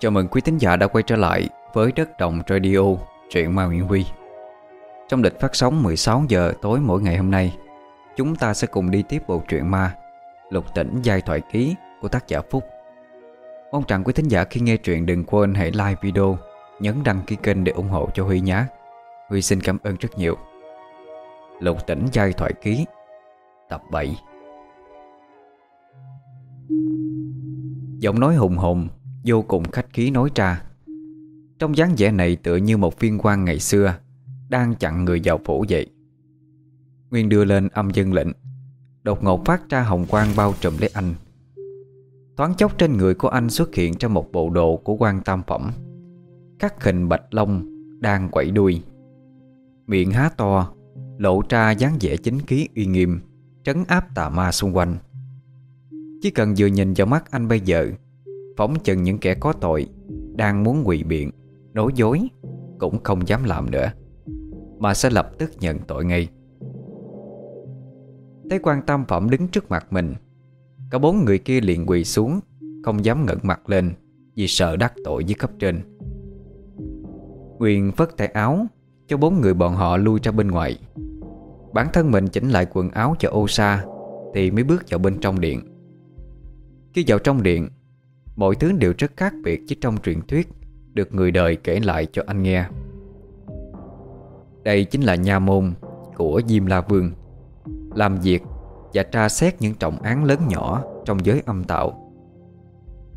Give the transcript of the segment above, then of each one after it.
Chào mừng quý thính giả đã quay trở lại với Đất Đồng Radio, truyện Ma Nguyễn Huy. Trong lịch phát sóng 16 giờ tối mỗi ngày hôm nay Chúng ta sẽ cùng đi tiếp bộ truyện ma Lục tỉnh giai thoại ký của tác giả Phúc. Mong rằng quý thính giả khi nghe truyện đừng quên hãy like video Nhấn đăng ký kênh để ủng hộ cho Huy nhé. Huy xin cảm ơn rất nhiều. Lục tỉnh giai thoại ký Tập 7 Giọng nói hùng hồn Vô cùng khách khí nói ra. Trong dáng vẻ này tựa như một viên quan ngày xưa, Đang chặn người vào phủ vậy. Nguyên đưa lên âm dân lệnh, Đột ngột phát ra hồng quang bao trùm lấy anh. Thoáng chốc trên người của anh xuất hiện trong một bộ đồ của quan tam phẩm Các hình bạch long đang quẩy đuôi. Miệng há to, Lộ ra dáng vẻ chính khí uy nghiêm, Trấn áp tà ma xung quanh. Chỉ cần vừa nhìn vào mắt anh bây giờ Phóng chừng những kẻ có tội, Đang muốn quỳ biện, Nói dối, Cũng không dám làm nữa, Mà sẽ lập tức nhận tội ngay. Thấy quan tam phẩm đứng trước mặt mình, Cả bốn người kia liền quỳ xuống, Không dám ngẩng mặt lên Vì sợ đắc tội với cấp trên. Nguyên phất tay áo Cho bốn người bọn họ lui ra bên ngoài. Bản thân mình chỉnh lại quần áo cho ô sa Thì mới bước vào bên trong điện. Khi vào trong điện Mọi thứ đều rất khác biệt với trong truyền thuyết, Được người đời kể lại cho anh nghe. Đây chính là nha môn của Diêm La Vương, Làm việc và tra xét những trọng án lớn nhỏ trong giới âm tạo.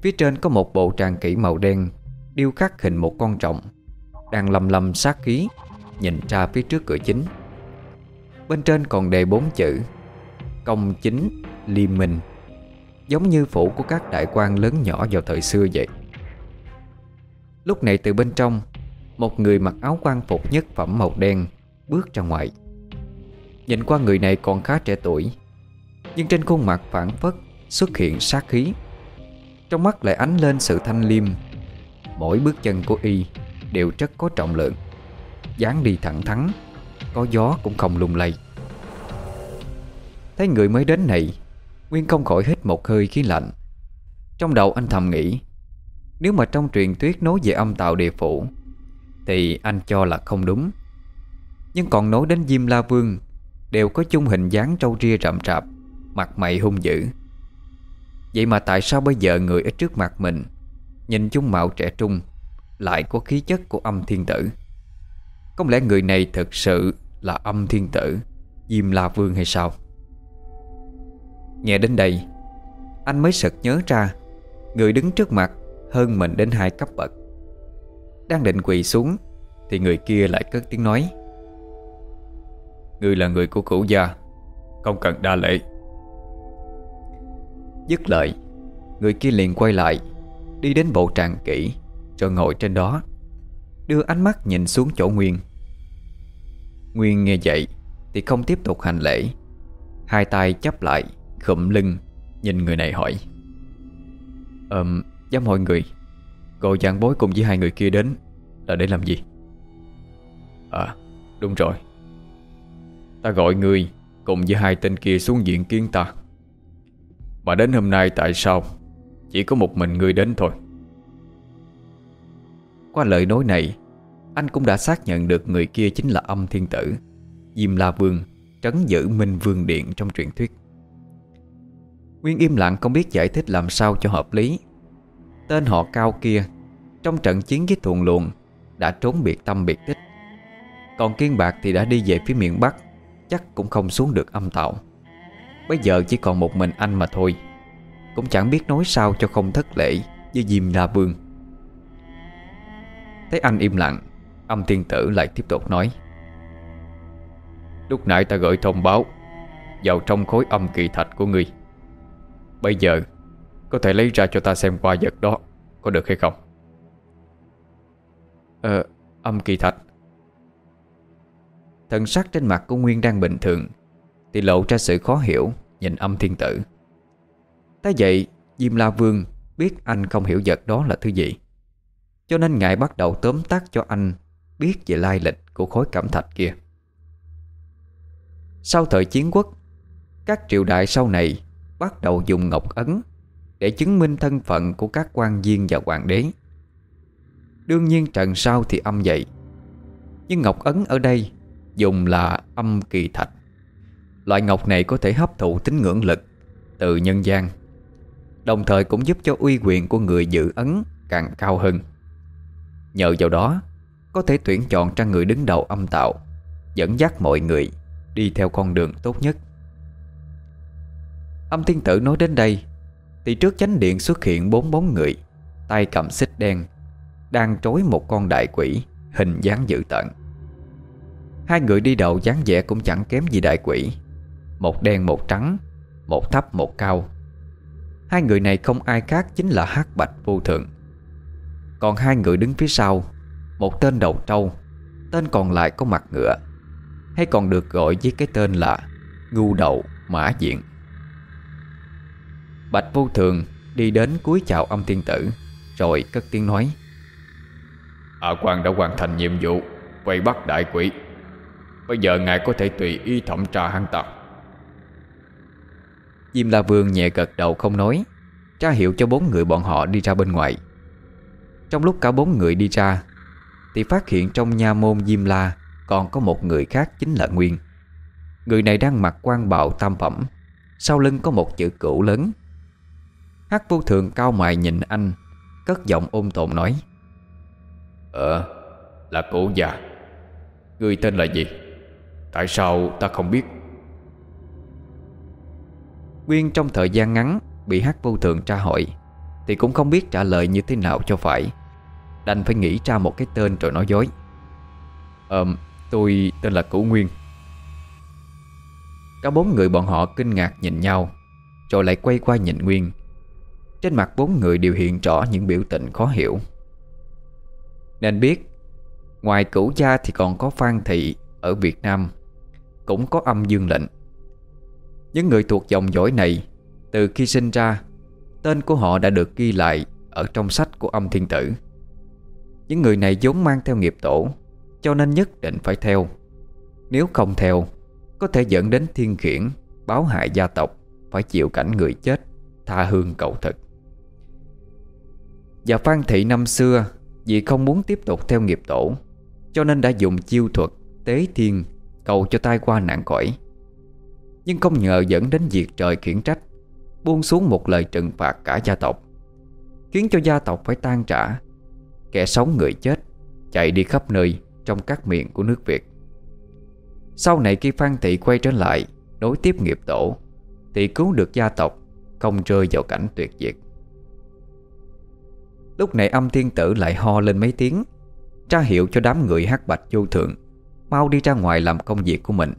Phía trên có một bộ tràng kỹ màu đen, Điêu khắc hình một con trọng Đang lầm lầm sát khí, Nhìn ra phía trước cửa chính. Bên trên còn đề bốn chữ, Công chính Liên minh. Giống như phủ của các đại quan lớn nhỏ vào thời xưa vậy. Lúc này từ bên trong, Một người mặc áo quan phục nhất phẩm màu đen Bước ra ngoài. Nhìn qua người này còn khá trẻ tuổi, Nhưng trên khuôn mặt phản phất Xuất hiện sát khí. Trong mắt lại ánh lên sự thanh liêm. Mỗi bước chân của y Đều rất có trọng lượng, dáng đi thẳng thắn, Có gió cũng không lung lay. Thấy người mới đến này Nguyên không khỏi hít một hơi khí lạnh. Trong đầu anh thầm nghĩ, Nếu mà trong truyền thuyết nói về âm tạo địa phủ, Thì anh cho là không đúng. Nhưng còn nói đến Diêm La Vương, Đều có chung hình dáng trâu ria rậm rạp, Mặt mày hung dữ. Vậy mà tại sao bây giờ người ở trước mặt mình, Nhìn chung mạo trẻ trung, Lại có khí chất của âm thiên tử? Không lẽ người này thực sự là âm thiên tử, Diêm La Vương hay sao? Nghe đến đây, Anh mới sực nhớ ra, Người đứng trước mặt hơn mình đến hai cấp bậc. Đang định quỳ xuống, Thì người kia lại cất tiếng nói. Người là người của cửu gia, Không cần đa lễ. Dứt lời, Người kia liền quay lại, Đi đến bộ tràng kỹ, Rồi ngồi trên đó, Đưa ánh mắt nhìn xuống chỗ Nguyên. Nguyên nghe vậy Thì không tiếp tục hành lễ, Hai tay chấp lại Khụm lưng Nhìn người này hỏi. Ờm, dám hỏi người Cô giảng bối cùng với hai người kia đến Là để làm gì? À, đúng rồi. Ta gọi người Cùng với hai tên kia xuống diện kiến ta. Mà đến hôm nay tại sao Chỉ có một mình người đến thôi? Qua lời nói này Anh cũng đã xác nhận được người kia chính là âm thiên tử Diêm La Vương Trấn giữ Minh Vương Điện trong truyền thuyết. Nguyên im lặng không biết giải thích làm sao cho hợp lý. Tên họ cao kia, Trong trận chiến với thuận luồng Đã trốn biệt tâm biệt tích. Còn Kiên Bạc thì đã đi về phía miền Bắc, Chắc cũng không xuống được âm tạo Bây giờ chỉ còn một mình anh mà thôi, Cũng chẳng biết nói sao cho không thất lễ Với Diêm La Vương. Thấy anh im lặng, Âm tiên tử lại tiếp tục nói. Lúc nãy ta gửi thông báo Vào trong khối âm kỳ thạch của ngươi. Bây giờ, Có thể lấy ra cho ta xem qua vật đó Có được hay không? Ờ âm kỳ thạch. Thần sắc trên mặt của Nguyên đang bình thường, Thì lộ ra sự khó hiểu Nhìn âm thiên tử. Thế vậy, Diêm La Vương biết anh không hiểu vật đó là thứ gì, Cho nên ngài bắt đầu tóm tắt cho anh Biết về lai lịch của khối cẩm thạch kia. Sau thời chiến quốc, Các triều đại sau này Bắt đầu dùng ngọc ấn Để chứng minh thân phận của các quan viên và hoàng đế. Đương nhiên trần sau thì âm vậy, Nhưng ngọc ấn ở đây Dùng là âm kỳ thạch. Loại ngọc này có thể hấp thụ tính ngưỡng lực Từ nhân gian, Đồng thời cũng giúp cho uy quyền của người giữ ấn càng cao hơn. Nhờ vào đó, Có thể tuyển chọn ra người đứng đầu âm tạo, Dẫn dắt mọi người Đi theo con đường tốt nhất. Âm thiên tử nói đến đây, Thì trước chánh điện xuất hiện bốn bóng người, Tay cầm xích đen, Đang trối một con đại quỷ, Hình dáng dữ tợn. Hai người đi đầu dáng vẻ cũng chẳng kém gì đại quỷ, Một đen một trắng, Một thấp một cao. Hai người này không ai khác chính là hắc bạch vô thượng. Còn hai người đứng phía sau, Một tên đầu trâu, Tên còn lại có mặt ngựa, Hay còn được gọi với cái tên là Ngu đầu mã diện. Bạch vô thường đi đến cúi chào âm tiên tử Rồi cất tiếng nói. A quan đã hoàn thành nhiệm vụ Vây bắt đại quỷ. Bây giờ ngài có thể tùy ý thẩm tra hắn ta. Diêm La Vương nhẹ gật đầu không nói Tra hiệu cho bốn người bọn họ đi ra bên ngoài. Trong lúc cả bốn người đi ra Thì phát hiện trong nha môn Diêm La Còn có một người khác chính là Nguyên. Người này đang mặc quan bạo tam phẩm Sau lưng có một chữ cửu lớn Hắc vô thường cao mày nhìn anh Cất giọng ôn tồn nói. Ờ Là cổ già. Người tên là gì? Tại sao ta không biết? Nguyên trong thời gian ngắn Bị Hắc vô thường tra hỏi Thì cũng không biết trả lời như thế nào cho phải. Đành phải nghĩ ra một cái tên rồi nói dối. Ờ Tôi tên là Cửu Nguyên. Cả bốn người bọn họ kinh ngạc nhìn nhau Rồi lại quay qua nhìn Nguyên trên mặt bốn người đều hiện rõ những biểu tình khó hiểu. Nên biết, Ngoài cửu gia thì còn có Phan Thị Ở Việt Nam, Cũng có âm dương lệnh. Những người thuộc dòng dõi này, Từ khi sinh ra, Tên của họ đã được ghi lại Ở trong sách của âm thiên tử. Những người này vốn mang theo nghiệp tổ, Cho nên nhất định phải theo. Nếu không theo, Có thể dẫn đến thiên khiển, Báo hại gia tộc, Phải chịu cảnh người chết, Tha hương cầu thực. Và Phan Thị năm xưa Vì không muốn tiếp tục theo nghiệp tổ, cho nên đã dùng chiêu thuật Tế thiên Cầu cho tai qua nạn cõi. Nhưng không ngờ dẫn đến việc trời khiển trách, Buông xuống một lời trừng phạt cả gia tộc, Khiến cho gia tộc phải tan trả Kẻ sống người chết Chạy đi khắp nơi Trong các miền của nước Việt. Sau này khi Phan Thị quay trở lại Nối tiếp nghiệp tổ, Thì cứu được gia tộc Không rơi vào cảnh tuyệt diệt. Lúc này âm thiên tử lại ho lên mấy tiếng, tra hiệu cho đám người hát bạch vô thượng, Mau đi ra ngoài làm công việc của mình.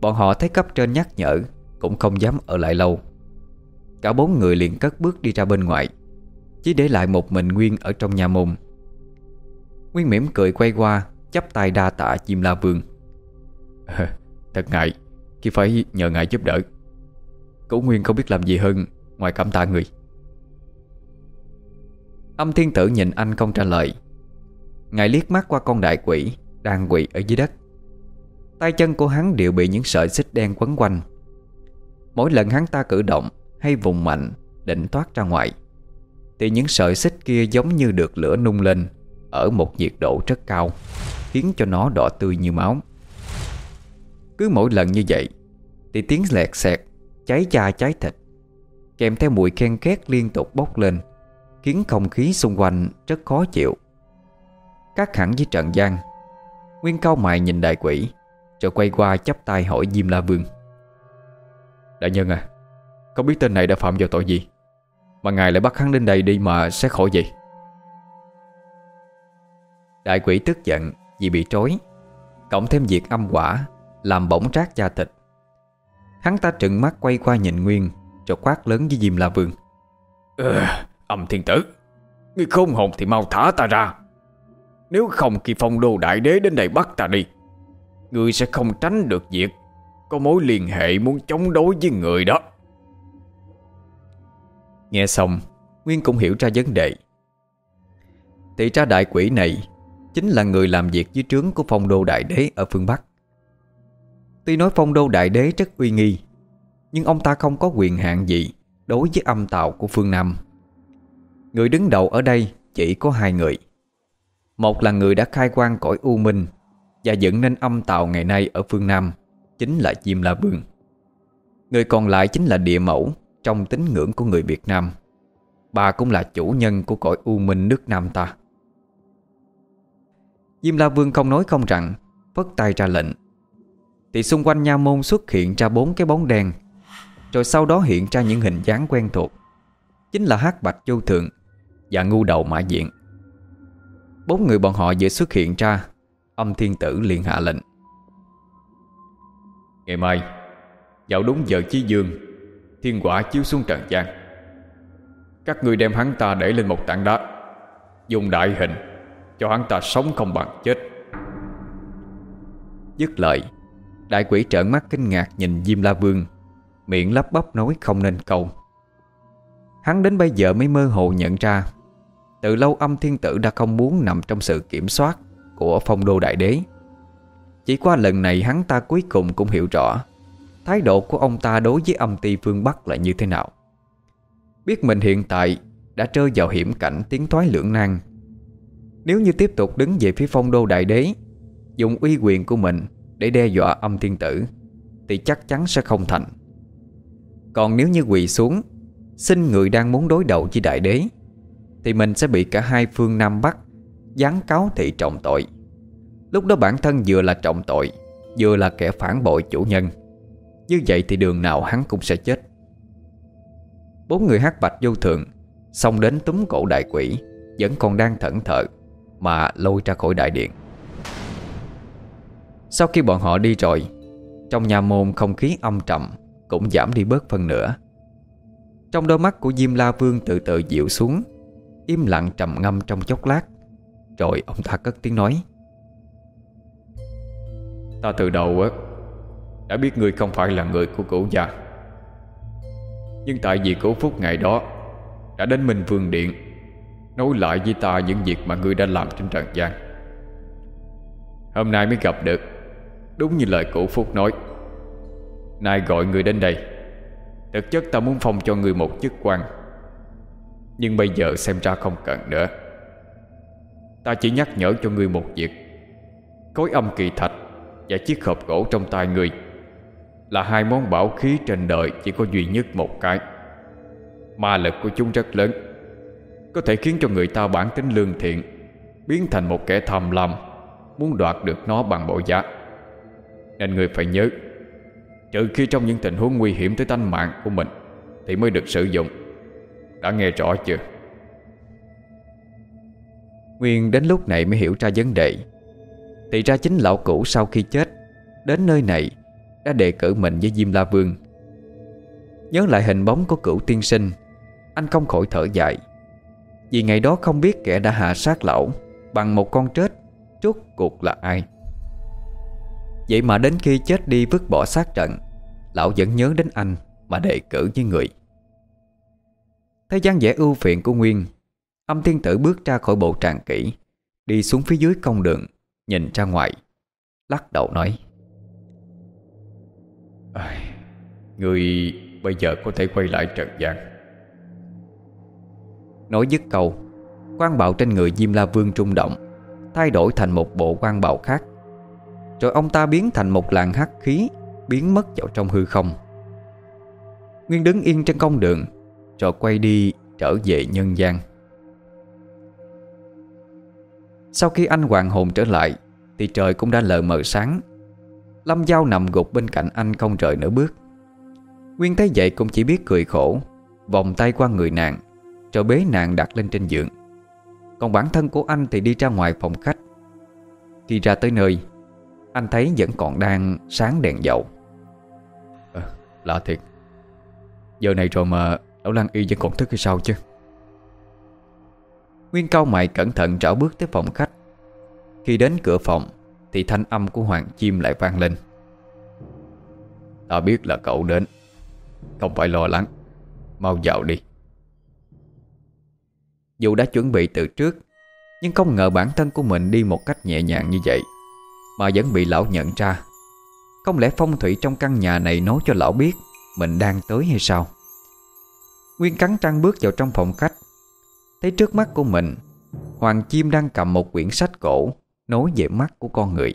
Bọn họ thấy cấp trên nhắc nhở, Cũng không dám ở lại lâu. Cả bốn người liền cất bước đi ra bên ngoài, Chỉ để lại một mình Nguyên ở trong nhà môn. Nguyên mỉm cười quay qua, chắp tay đa tạ chim la vương. Thật ngại, Khi phải nhờ ngài giúp đỡ. Cổ Nguyên không biết làm gì hơn Ngoài cảm tạ người. Âm thiên tử nhìn anh không trả lời. Ngài liếc mắt qua con đại quỷ Đang quỳ ở dưới đất. Tay chân của hắn đều bị những sợi xích đen quấn quanh. Mỗi lần hắn ta cử động Hay vùng mạnh, Định thoát ra ngoài, Thì những sợi xích kia giống như được lửa nung lên Ở một nhiệt độ rất cao, Khiến cho nó đỏ tươi như máu. Cứ mỗi lần như vậy, Thì tiếng lẹt xẹt, Cháy da cháy thịt, Kèm theo mùi khen két liên tục bốc lên. Khiến không khí xung quanh rất khó chịu. Các hẳn với Trần gian Nguyên cao mày nhìn đại quỷ Rồi quay qua chắp tay hỏi Diêm La Vương. Đại nhân à Không biết tên này đã phạm vào tội gì? Mà ngài lại bắt hắn đến đây đi mà sẽ khỏi gì Đại quỷ tức giận Vì bị trói Cộng thêm việc âm quả Làm bỗng rác da thịt. Hắn ta trừng mắt quay qua nhìn Nguyên Rồi quát lớn với Diêm La Vương. Ừ, Âm thiên tử. Ngươi khôn hồn thì mau thả ta ra. Nếu không khi phong đô đại đế đến đây bắt ta đi, Ngươi sẽ không tránh được việc Có mối liên hệ muốn chống đối với người đó. Nghe xong, Nguyên cũng hiểu ra vấn đề. Thì ra đại quỷ này Chính là người làm việc dưới trướng của phong đô đại đế ở phương Bắc. Tuy nói phong đô đại đế rất uy nghi, Nhưng ông ta không có quyền hạn gì Đối với âm tạo của phương Nam. Người đứng đầu ở đây chỉ có hai người. Một là người đã khai quang cõi U Minh Và dựng nên âm tàu ngày nay ở phương Nam, Chính là Diêm La Vương. Người còn lại chính là địa mẫu, Trong tín ngưỡng của người Việt Nam. Bà cũng là chủ nhân của cõi U Minh nước Nam ta. Diêm La Vương không nói không rằng, Phất tay ra lệnh. Thì xung quanh nha môn xuất hiện ra bốn cái bóng đen, Rồi sau đó hiện ra những hình dáng quen thuộc. Chính là Hát Bạch Châu Thượng Và Ngu Đầu Mã Diện. Bốn người bọn họ vừa xuất hiện ra, Âm Thiên Tử liền hạ lệnh. Ngày mai, Vào đúng giờ chí dương, Thiên quả chiếu xuống trần gian. Các ngươi đem hắn ta để lên một tảng đá, Dùng đại hình, Cho hắn ta sống không bằng chết. Dứt lời, Đại quỷ trợn mắt kinh ngạc nhìn Diêm La Vương, Miệng lắp bắp nói không nên câu. Hắn đến bây giờ mới mơ hồ nhận ra, Từ lâu âm thiên tử đã không muốn nằm trong sự kiểm soát Của phong đô đại đế. Chỉ qua lần này hắn ta cuối cùng cũng hiểu rõ Thái độ của ông ta đối với âm ti phương Bắc là như thế nào. Biết mình hiện tại đã rơi vào hiểm cảnh tiến thoái lưỡng nan. Nếu như tiếp tục đứng về phía phong đô đại đế, Dùng uy quyền của mình để đe dọa âm thiên tử, Thì chắc chắn sẽ không thành. Còn nếu như quỳ xuống Xin người đang muốn đối đầu với đại đế, Thì mình sẽ bị cả hai phương Nam Bắc Gián cáo thị trọng tội. Lúc đó bản thân vừa là trọng tội, Vừa là kẻ phản bội chủ nhân. Như vậy thì đường nào hắn cũng sẽ chết. Bốn người hát bạch vô thượng Xong đến túm cổ đại quỷ, Vẫn còn đang thẫn thờ, Mà lôi ra khỏi đại điện. Sau khi bọn họ đi rồi, Trong nhà môn không khí âm trầm Cũng giảm đi bớt phần nữa trong đôi mắt của Diêm La Vương từ từ dịu xuống, Im lặng trầm ngâm trong chốc lát. Rồi ông ta cất tiếng nói. Ta từ đầu á, Đã biết ngươi không phải là người của cửu gia. Nhưng tại vì cửu phúc ngày đó Đã đến Minh Vương Điện Nói lại với ta những việc mà ngươi đã làm trên trần gian. Hôm nay mới gặp được, Đúng như lời cửu phúc nói. Nay gọi người đến đây Thực chất ta muốn phong cho người một chức quan. Nhưng bây giờ xem ra không cần nữa. Ta chỉ nhắc nhở cho người một việc. Cối âm kỳ thạch Và chiếc hộp gỗ trong tay người Là hai món bảo khí trên đời Chỉ có duy nhất một cái. Ma lực của chúng rất lớn. Có thể khiến cho người ta bản tính lương thiện, Biến thành một kẻ tham lam, Muốn đoạt được nó bằng bộ giá. Nên người phải nhớ Trừ khi trong những tình huống nguy hiểm tới tánh mạng của mình, Thì mới được sử dụng. Đã nghe rõ chưa? Nguyên đến lúc này mới hiểu ra vấn đề. Thì ra chính lão cũ sau khi chết, Đến nơi này, Đã đề cử mình với Diêm La Vương. Nhớ lại hình bóng của cửu tiên sinh, Anh không khỏi thở dài. Vì ngày đó không biết kẻ đã hạ sát lão Bằng một con trết Rốt cuộc là ai? Vậy mà đến khi chết đi vứt bỏ xác trận Lão vẫn nhớ đến anh Mà đề cử với người. Thấy dáng vẻ ưu phiền của Nguyên Âm thiên tử bước ra khỏi bộ tràng kỹ Đi xuống phía dưới công đường Nhìn ra ngoài Lắc đầu nói. À, Người bây giờ có thể quay lại trần gian? Nói dứt câu quan bạo trên người Diêm La Vương trung động Thay đổi thành một bộ quan bạo khác rồi ông ta biến thành một làn hắc khí, Biến mất vào trong hư không. Nguyên đứng yên trên công đường, Rồi quay đi trở về nhân gian. Sau khi anh hoàng hồn trở lại, Thì trời cũng đã lờ mờ sáng. Lâm Giao nằm gục bên cạnh anh không rời nửa bước. Nguyên thấy vậy cũng chỉ biết cười khổ, Vòng tay qua người nàng, Rồi bế nàng đặt lên trên giường. Còn bản thân của anh thì đi ra ngoài phòng khách. Khi ra tới nơi anh thấy vẫn còn đang sáng đèn dầu. À, Lạ thiệt. Giờ này rồi mà Lão Lan Y vẫn còn thức hay sao chứ? Nguyên cao mày cẩn thận trảo bước tới phòng khách. Khi đến cửa phòng Thì thanh âm của Hoàng Chim lại vang lên. Ta biết là cậu đến. Không phải lo lắng. Mau vào đi. Dù đã chuẩn bị từ trước Nhưng không ngờ bản thân của mình đi một cách nhẹ nhàng như vậy mà vẫn bị lão nhận ra. Không lẽ phong thủy trong căn nhà này nói cho lão biết Mình đang tới hay sao? Nguyên cắn trăng bước vào trong phòng khách, Thấy trước mắt của mình, Hoàng Chim đang cầm một quyển sách cổ Nối về mắt của con người.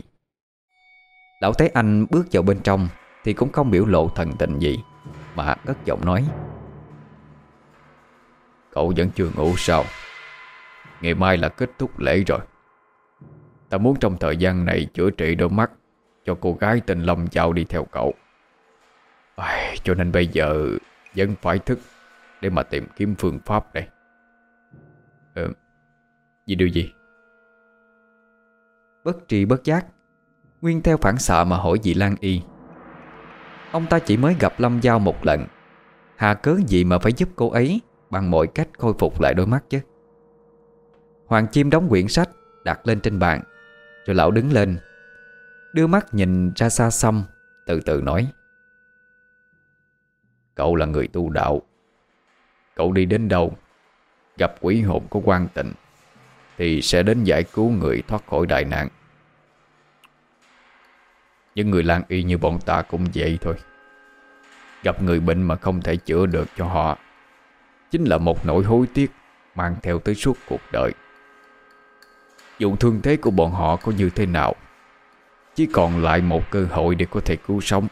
Lão thấy anh bước vào bên trong Thì cũng không biểu lộ thần tình gì, Mà cất giọng nói, Cậu vẫn chưa ngủ sao? Ngày mai là kết thúc lễ rồi. Ta muốn trong thời gian này chữa trị đôi mắt Cho cô gái tên Lâm Giao đi theo cậu. À, Cho nên bây giờ Vẫn phải thức Để mà tìm kiếm phương pháp đây. Ừ, Vì điều gì? Bất tri bất giác Nguyên theo phản xạ mà hỏi dị Lan Y. Ông ta chỉ mới gặp Lâm Giao một lần. Hà cớ gì mà phải giúp cô ấy Bằng mọi cách khôi phục lại đôi mắt chứ? Hoàng Chim đóng quyển sách Đặt lên trên bàn. Rồi lão đứng lên, Đưa mắt nhìn ra xa xăm, Từ từ nói. Cậu là người tu đạo. Cậu đi đến đâu, Gặp quỷ hồn của quan tịnh, Thì sẽ đến giải cứu người thoát khỏi đại nạn. Những người lang y như bọn ta cũng vậy thôi. Gặp người bệnh mà không thể chữa được cho họ, Chính là một nỗi hối tiếc Mang theo tới suốt cuộc đời. Dù thương thế của bọn họ có như thế nào? Chỉ còn lại một cơ hội để có thể cứu sống.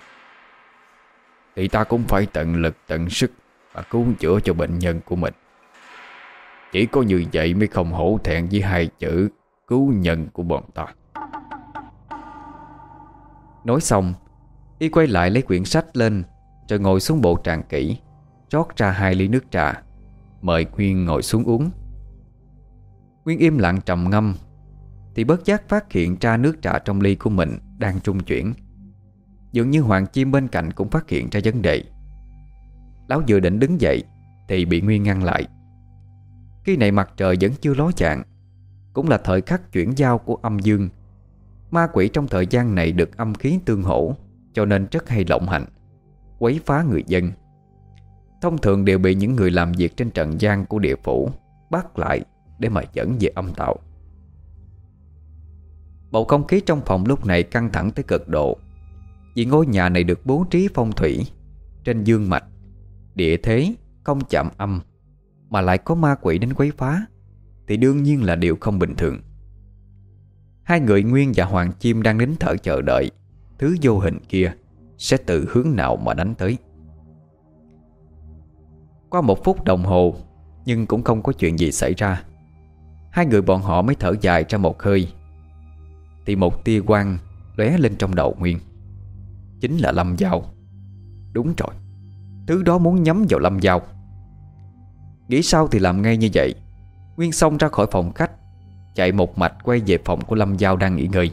Thì ta cũng phải tận lực, tận sức và cứu chữa cho bệnh nhân của mình. Chỉ có như vậy mới không hổ thẹn với hai chữ Cứu nhân của bọn ta. Nói xong, Y quay lại lấy quyển sách lên Rồi ngồi xuống bộ tràng kỹ, Rót ra hai ly nước trà, Mời Nguyên ngồi xuống uống. Nguyên im lặng trầm ngâm thì bất giác phát hiện ra nước trà trong ly của mình Đang trung chuyển. Dường như Hoàng Chim bên cạnh cũng phát hiện ra vấn đề. Lão vừa định đứng dậy Thì bị Nguyên ngăn lại. Khi này mặt trời vẫn chưa ló dạng Cũng là thời khắc chuyển giao của âm dương. Ma quỷ trong thời gian này được âm khí tương hỗ, Cho nên rất hay lộng hành, Quấy phá người dân. Thông thường đều bị những người làm việc trên trận gian của địa phủ Bắt lại để mà dẫn về âm tạo Bầu không khí trong phòng lúc này căng thẳng tới cực độ. Vì ngôi nhà này được bố trí phong thủy, Trên dương mạch, Địa thế không chạm âm, Mà lại có ma quỷ đến quấy phá, Thì đương nhiên là điều không bình thường. Hai người Nguyên và Hoàng Chim đang nín thở chờ đợi. Thứ vô hình kia Sẽ từ hướng nào mà đánh tới? Qua một phút đồng hồ, Nhưng cũng không có chuyện gì xảy ra. Hai người bọn họ mới thở dài ra một hơi. Thì một tia quang lóe lên trong đầu Nguyên. Chính là Lâm Giao. Đúng rồi, Thứ đó muốn nhắm vào Lâm Giao. Nghĩ sao thì làm ngay như vậy. Nguyên xông ra khỏi phòng khách, Chạy một mạch quay về phòng của Lâm Giao đang nghỉ ngơi.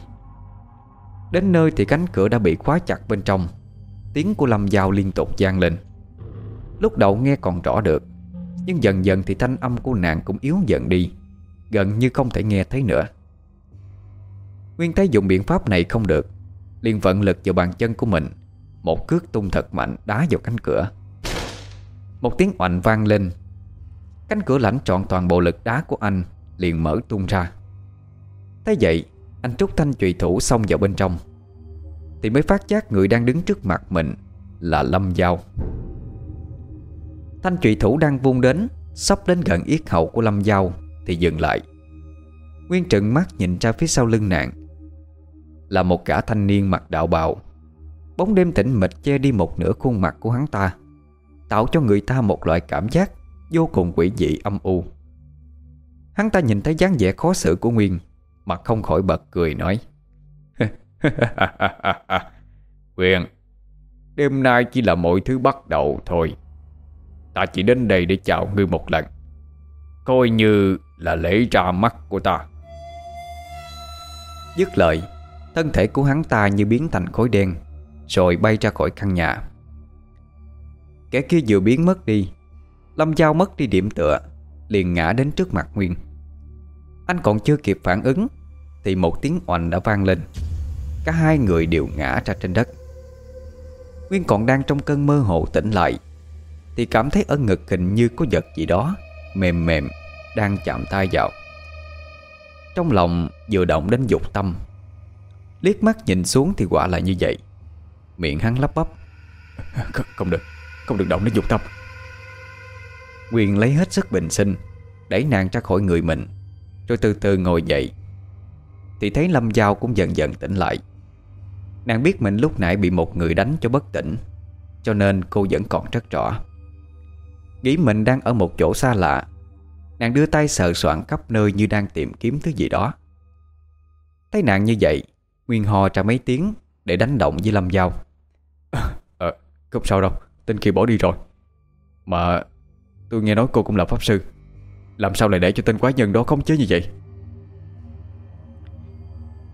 Đến nơi thì cánh cửa đã bị khóa chặt bên trong. Tiếng của Lâm Giao liên tục gian lên. Lúc đầu nghe còn rõ được, Nhưng dần dần thì thanh âm của nàng cũng yếu dần đi, Gần như không thể nghe thấy nữa. Nguyên thấy dùng biện pháp này không được. Liền vận lực vào bàn chân của mình. Một cước tung thật mạnh, đá vào cánh cửa. Một tiếng oạnh vang lên. Cánh cửa lãnh trọn toàn bộ lực đá của anh Liền mở tung ra. Thế vậy, Anh trúc thanh trùy thủ xông vào bên trong. Thì mới phát giác người đang đứng trước mặt mình Là Lâm Giao. Thanh trụy thủ đang vung đến, Sắp đến gần yết hậu của Lâm Giao Thì dừng lại. Nguyên trừng mắt nhìn ra phía sau lưng nạn là một gã thanh niên mặc đạo bào. Bóng đêm tĩnh mịch che đi một nửa khuôn mặt của hắn ta, Tạo cho người ta một loại cảm giác Vô cùng quỷ dị âm u. Hắn ta nhìn thấy dáng vẻ khó xử của Nguyên, Mà không khỏi bật cười nói, Nguyên, Đêm nay chỉ là mọi thứ bắt đầu thôi. Ta chỉ đến đây để chào ngươi một lần. Coi như là lễ ra mắt của ta. Dứt lời Thân thể của hắn ta như biến thành khối đen, Rồi bay ra khỏi căn nhà. Kẻ kia vừa biến mất đi, Lâm Giao mất đi điểm tựa, Liền ngã đến trước mặt Nguyên. Anh còn chưa kịp phản ứng, Thì một tiếng oanh đã vang lên. Cả hai người đều ngã ra trên đất. Nguyên còn đang trong cơn mơ hồ tỉnh lại, thì cảm thấy ở ngực hình như có vật gì đó, Mềm mềm, Đang chạm tay vào. Trong lòng vừa động đến dục tâm Liếc mắt nhìn xuống thì quả là như vậy. Miệng hắn lắp bắp. Không, không được. Không được động đến dục tâm. Quyền lấy hết sức bình sinh Đẩy nàng ra khỏi người mình. Rồi từ từ ngồi dậy. Thì thấy Lâm Giao cũng dần dần tỉnh lại. Nàng biết mình lúc nãy bị một người đánh cho bất tỉnh Cho nên cô vẫn còn rất rõ. Nghĩ mình đang ở một chỗ xa lạ Nàng đưa tay sờ soạn khắp nơi như đang tìm kiếm thứ gì đó. Thấy nàng như vậy Nguyên hò ra mấy tiếng Để đánh động với Lâm Giao. Ờ, không sao đâu Tên kia bỏ đi rồi. Mà tôi nghe nói cô cũng là pháp sư Làm sao lại để cho tên quái nhân đó khống chế như vậy?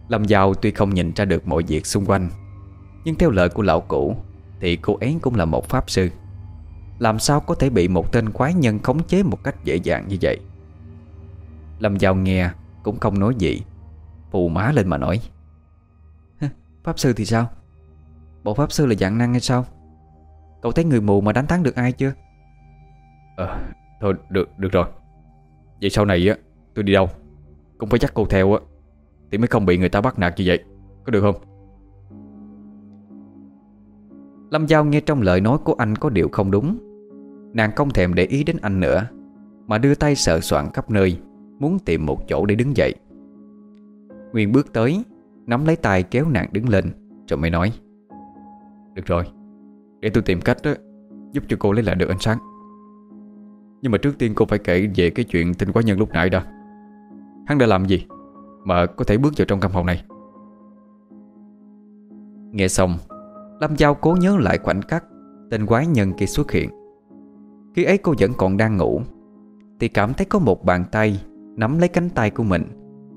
Lâm Giao tuy không nhìn ra được mọi việc xung quanh Nhưng theo lời của lão cũ Thì cô ấy cũng là một pháp sư. Làm sao có thể bị một tên quái nhân khống chế một cách dễ dàng như vậy? Lâm Giao nghe Cũng không nói gì Phù má lên mà nói Pháp sư thì sao? Bộ pháp sư là dạng năng hay sao? Cậu thấy người mù mà đánh thắng được ai chưa? Ờ, thôi được được rồi. Vậy sau này á tôi đi đâu? Cũng phải dắt cô theo á Thì mới không bị người ta bắt nạt như vậy. Có được không? Lâm Giao nghe trong lời nói của anh có điều không đúng. Nàng không thèm để ý đến anh nữa Mà đưa tay sợ soạn khắp nơi Muốn tìm một chỗ để đứng dậy. Nguyên bước tới Nắm lấy tay kéo nàng đứng lên. Rồi mới nói Được rồi Để tôi tìm cách đó, Giúp cho cô lấy lại được ánh sáng. Nhưng mà trước tiên cô phải kể về cái chuyện tình quái nhân lúc nãy đã. Hắn đã làm gì Mà có thể bước vào trong căn phòng này? Nghe xong Lâm Giao cố nhớ lại khoảnh khắc Tên quái nhân kia xuất hiện. Khi ấy cô vẫn còn đang ngủ Thì cảm thấy có một bàn tay Nắm lấy cánh tay của mình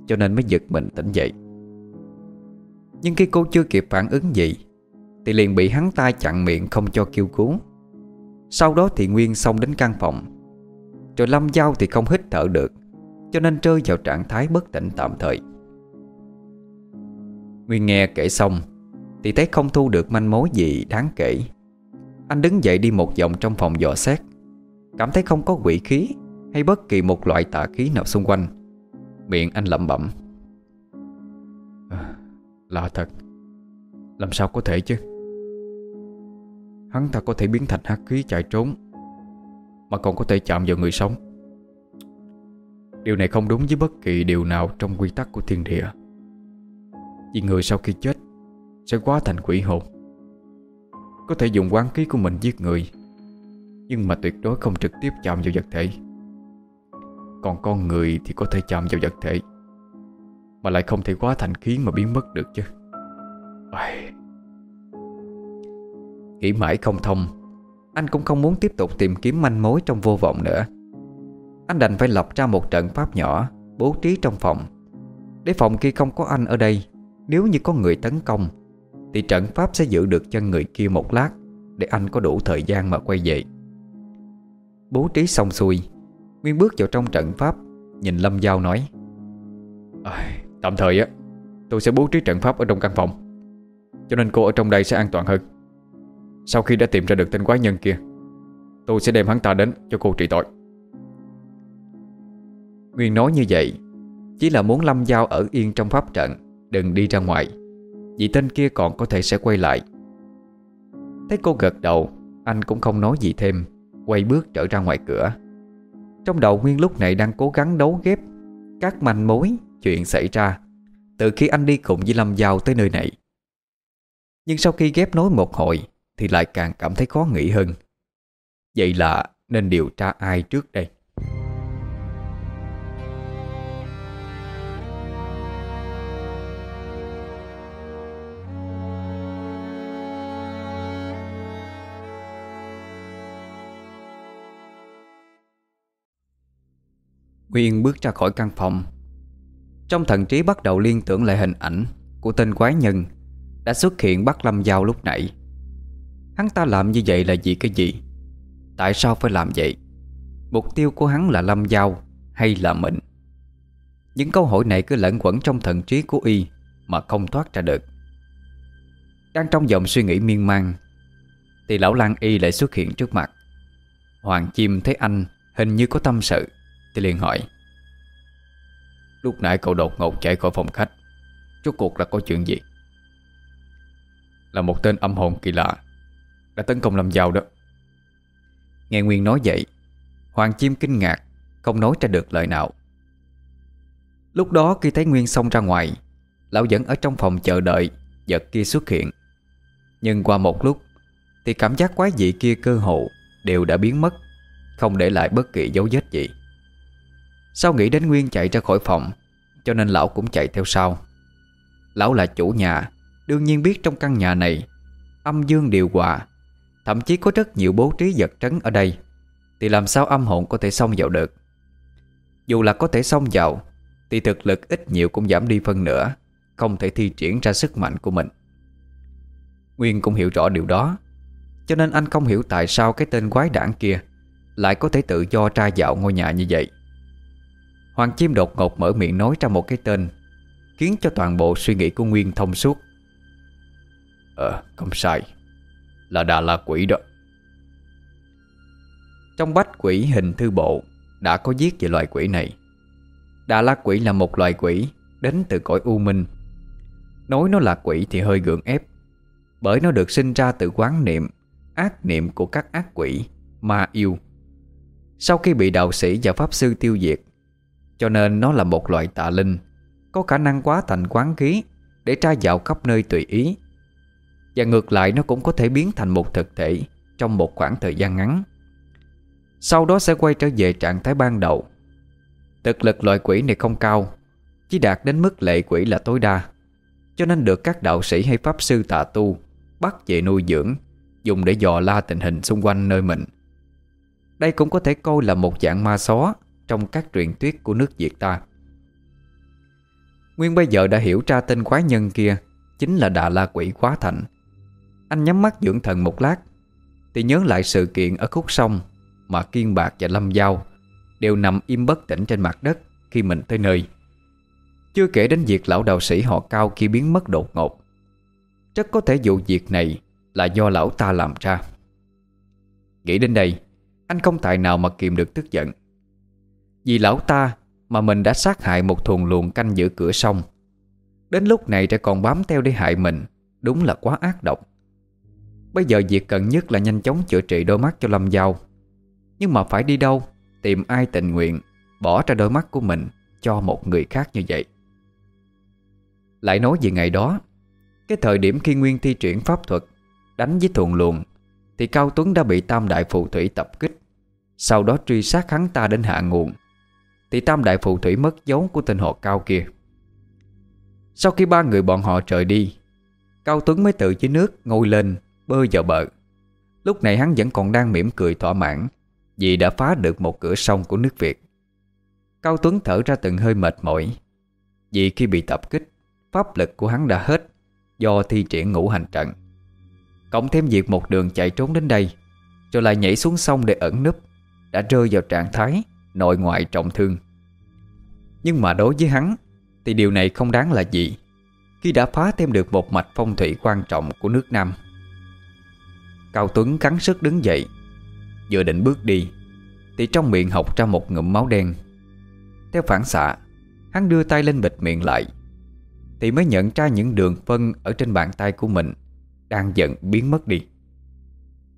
Cho nên mới giật mình tỉnh dậy. Nhưng khi cô chưa kịp phản ứng gì, Thì liền bị hắn ta chặn miệng không cho kêu cứu. Sau đó thì Nguyên xông đến căn phòng. Rồi Lâm Giao thì không hít thở được, Cho nên rơi vào trạng thái bất tỉnh tạm thời. Nguyên nghe kể xong, Thì thấy không thu được manh mối gì đáng kể. Anh đứng dậy đi một vòng trong phòng dò xét, Cảm thấy không có quỷ khí Hay bất kỳ một loại tà khí nào xung quanh. Miệng anh lẩm bẩm. Lạ thật. Làm sao có thể chứ? Hắn ta có thể biến thành hắc khí chạy trốn, Mà còn có thể chạm vào người sống. Điều này không đúng với bất kỳ điều nào Trong quy tắc của thiên địa. Vì người sau khi chết Sẽ hóa thành quỷ hồn. Có thể dùng quán khí của mình giết người, Nhưng mà tuyệt đối không trực tiếp chạm vào vật thể. Còn con người thì có thể chạm vào vật thể. Mà lại không thể quá thành khí mà biến mất được chứ. Ôi. Nghĩ mãi không thông, Anh cũng không muốn tiếp tục tìm kiếm manh mối trong vô vọng nữa. Anh đành phải lập ra một trận pháp nhỏ, Bố trí trong phòng. Để phòng kia không có anh ở đây, Nếu như có người tấn công, Thì trận pháp sẽ giữ được chân người kia một lát, Để anh có đủ thời gian mà quay về. Bố trí xong xuôi, Nguyên bước vào trong trận pháp, Nhìn Lâm Giao nói Tạm thời á, Tôi sẽ bố trí trận pháp ở trong căn phòng. Cho nên cô ở trong đây sẽ an toàn hơn. Sau khi đã tìm ra được tên quái nhân kia, Tôi sẽ đem hắn ta đến cho cô trị tội. Nguyên nói như vậy, Chỉ là muốn Lâm Giao ở yên trong pháp trận, Đừng đi ra ngoài. Vì tên kia còn có thể sẽ quay lại. Thấy cô gật đầu, Anh cũng không nói gì thêm, Quay bước trở ra ngoài cửa. Trong đầu Nguyên lúc này đang cố gắng đấu ghép Các manh mối Chuyện xảy ra, Từ khi anh đi cùng với Lâm Giao tới nơi này. Nhưng sau khi ghép nối một hồi Thì lại càng cảm thấy khó nghĩ hơn. Vậy là nên điều tra ai trước đây? Nguyên bước ra khỏi căn phòng. Trong thần trí bắt đầu liên tưởng lại hình ảnh Của tên quái nhân Đã xuất hiện bắt Lâm Giao lúc nãy. Hắn ta làm như vậy là vì cái gì? Tại sao phải làm vậy? Mục tiêu của hắn là Lâm Giao Hay là mình? Những câu hỏi này cứ lẫn quẩn trong thần trí của Y Mà không thoát ra được. Đang trong dòng suy nghĩ miên man, Thì lão Lan Y lại xuất hiện trước mặt. Hoàng Chim thấy anh Hình như có tâm sự, Thì liền hỏi. Lúc nãy cậu đột ngột chạy khỏi phòng khách. Rốt cuộc là có chuyện gì? Là một tên âm hồn kỳ lạ. Đã tấn công làm giàu đó. Nghe Nguyên nói vậy, Hoàng Chim kinh ngạc, Không nói ra được lời nào. Lúc đó khi thấy Nguyên xông ra ngoài, Lão vẫn ở trong phòng chờ đợi, Vật kia xuất hiện. Nhưng qua một lúc, Thì cảm giác quái dị kia cơ hồ Đều đã biến mất, Không để lại bất kỳ dấu vết gì. Sau nghĩ đến Nguyên chạy ra khỏi phòng Cho nên lão cũng chạy theo sau. Lão là chủ nhà Đương nhiên biết trong căn nhà này Âm dương điều hòa Thậm chí có rất nhiều bố trí vật trấn ở đây Thì làm sao âm hồn có thể xông vào được? Dù là có thể xông vào Thì thực lực ít nhiều cũng giảm đi phân nữa, Không thể thi triển ra sức mạnh của mình. Nguyên cũng hiểu rõ điều đó Cho nên anh không hiểu tại sao cái tên quái đảng kia Lại có thể tự do tra dạo ngôi nhà như vậy. Hoàng Chim đột ngột mở miệng nói ra một cái tên Khiến cho toàn bộ suy nghĩ của Nguyên thông suốt. Ờ, không sai. Là Đà La Quỷ đó. Trong bách quỷ hình thư bộ Đã có viết về loài quỷ này. Đà La Quỷ là một loài quỷ Đến từ cõi U Minh. Nói nó là quỷ thì hơi gượng ép Bởi nó được sinh ra từ quán niệm Ác niệm của các ác quỷ Ma yêu. Sau khi bị đạo sĩ và pháp sư tiêu diệt cho nên nó là một loại tà linh, Có khả năng quá thành quán khí Để tra dạo khắp nơi tùy ý. Và ngược lại, nó cũng có thể biến thành một thực thể Trong một khoảng thời gian ngắn. Sau đó sẽ quay trở về trạng thái ban đầu. Thực lực loại quỷ này không cao, Chỉ đạt đến mức lệ quỷ là tối đa. Cho nên được các đạo sĩ hay pháp sư tà tu Bắt về nuôi dưỡng, Dùng để dò la tình hình xung quanh nơi mình. Đây cũng có thể coi là một dạng ma xó. Trong các truyền thuyết của nước Việt ta. Nguyên bây giờ đã hiểu ra tên quái nhân kia, Chính là Đà La Quỷ Quá Thành. Anh nhắm mắt dưỡng thần một lát, Thì nhớ lại sự kiện ở khúc sông Mà Kiên Bạc và Lâm Giao Đều nằm im bất tỉnh trên mặt đất Khi mình tới nơi. Chưa kể đến việc lão đạo sĩ họ cao khi biến mất đột ngột Chắc có thể vụ việc này Là do lão ta làm ra. Nghĩ đến đây, Anh không tài nào mà kìm được tức giận. Vì lão ta Mà mình đã sát hại một thùng luồng canh giữ cửa sông. Đến lúc này trẻ còn bám theo để hại mình, Đúng là quá ác độc. Bây giờ việc cần nhất là nhanh chóng chữa trị đôi mắt cho Lâm Giao. Nhưng mà phải đi đâu, Tìm ai tình nguyện, Bỏ ra đôi mắt của mình Cho một người khác như vậy? Lại nói về ngày đó, Cái thời điểm khi Nguyên thi triển pháp thuật, Đánh với thuận luồng, Thì Cao Tuấn đã bị Tam Đại Phù Thủy tập kích. Sau đó truy sát hắn ta đến hạ nguồn thì Tam Đại Phù Thủy mất dấu của tên họ Cao kia. Sau khi ba người bọn họ trời đi, Cao Tuấn mới tự dưới nước ngồi lên bơi vào bờ. Lúc này hắn vẫn còn đang mỉm cười thỏa mãn, Vì đã phá được một cửa sông của nước Việt. Cao Tuấn thở ra từng hơi mệt mỏi, Vì khi bị tập kích, Pháp lực của hắn đã hết, Do thi triển ngũ hành trận. Cộng thêm việc một đường chạy trốn đến đây, Rồi lại nhảy xuống sông để ẩn núp, Đã rơi vào trạng thái Nội ngoại trọng thương. Nhưng mà đối với hắn, Thì điều này không đáng là gì, Khi đã phá thêm được một mạch phong thủy quan trọng của nước Nam. Cao Tuấn cắn sức đứng dậy, Vừa định bước đi, Thì trong miệng học ra một ngụm máu đen. Theo phản xạ, Hắn đưa tay lên bịt miệng lại, Thì mới nhận ra những đường phân Ở trên bàn tay của mình Đang dần biến mất đi.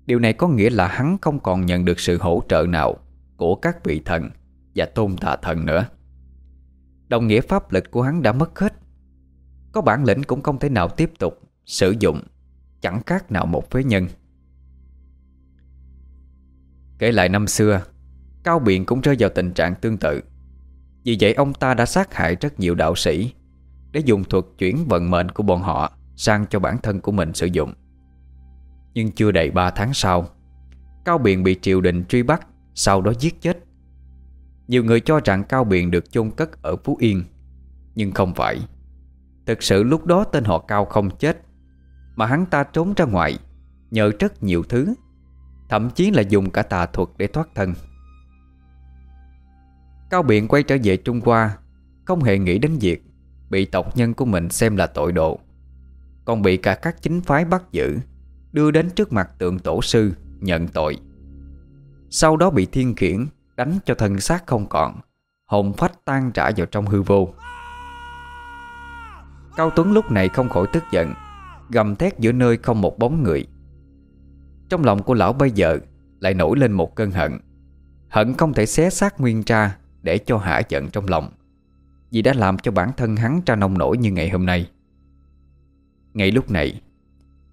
Điều này có nghĩa là hắn không còn nhận được sự hỗ trợ nào. Của các vị thần Và tôn tà thần nữa. Đồng nghĩa pháp lực của hắn đã mất hết. Có bản lĩnh cũng không thể nào tiếp tục Sử dụng, Chẳng khác nào một phế nhân. Kể lại năm xưa, Cao Biện cũng rơi vào tình trạng tương tự. Vì vậy ông ta đã sát hại rất nhiều đạo sĩ Để dùng thuật chuyển vận mệnh của bọn họ Sang cho bản thân của mình sử dụng. Nhưng chưa đầy 3 tháng sau, Cao Biện bị triều đình truy bắt sau đó giết chết. Nhiều người cho rằng Cao Biện được chôn cất ở Phú Yên, Nhưng không phải. Thực sự lúc đó tên họ Cao không chết, Mà hắn ta trốn ra ngoài, Nhờ rất nhiều thứ, Thậm chí là dùng cả tà thuật để thoát thân. Cao Biện quay trở về Trung Hoa, Không hề nghĩ đến việc Bị tộc nhân của mình xem là tội độ Còn bị cả các chính phái bắt giữ, Đưa đến trước mặt tượng tổ sư Nhận tội. Sau đó bị thiên khiển, Đánh cho thân xác không còn, Hồn phách tan trả vào trong hư vô. Cao Tuấn lúc này không khỏi tức giận, Gầm thét giữa nơi không một bóng người. Trong lòng của lão bây giờ Lại nổi lên một cơn hận. Hận không thể xé xác Nguyên ra Để cho hạ giận trong lòng, Vì đã làm cho bản thân hắn ra nông nổi như ngày hôm nay. Ngay lúc này,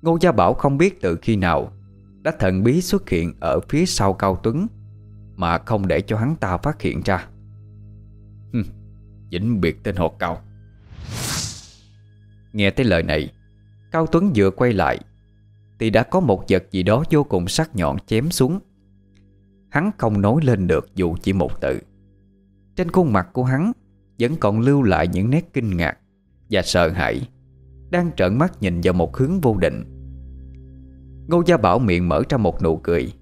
Ngô Gia Bảo không biết từ khi nào đã thần bí xuất hiện ở phía sau Cao Tuấn Mà không để cho hắn ta phát hiện ra. Hừm, Vĩnh biệt tên hột cao. Nghe tới lời này Cao Tuấn vừa quay lại Thì đã có một vật gì đó vô cùng sắc nhọn chém xuống. Hắn không nói lên được dù chỉ một từ. Trên khuôn mặt của hắn Vẫn còn lưu lại những nét kinh ngạc Và sợ hãi Đang trợn mắt nhìn vào một hướng vô định. Ngô Gia Bảo miệng mở ra một nụ cười.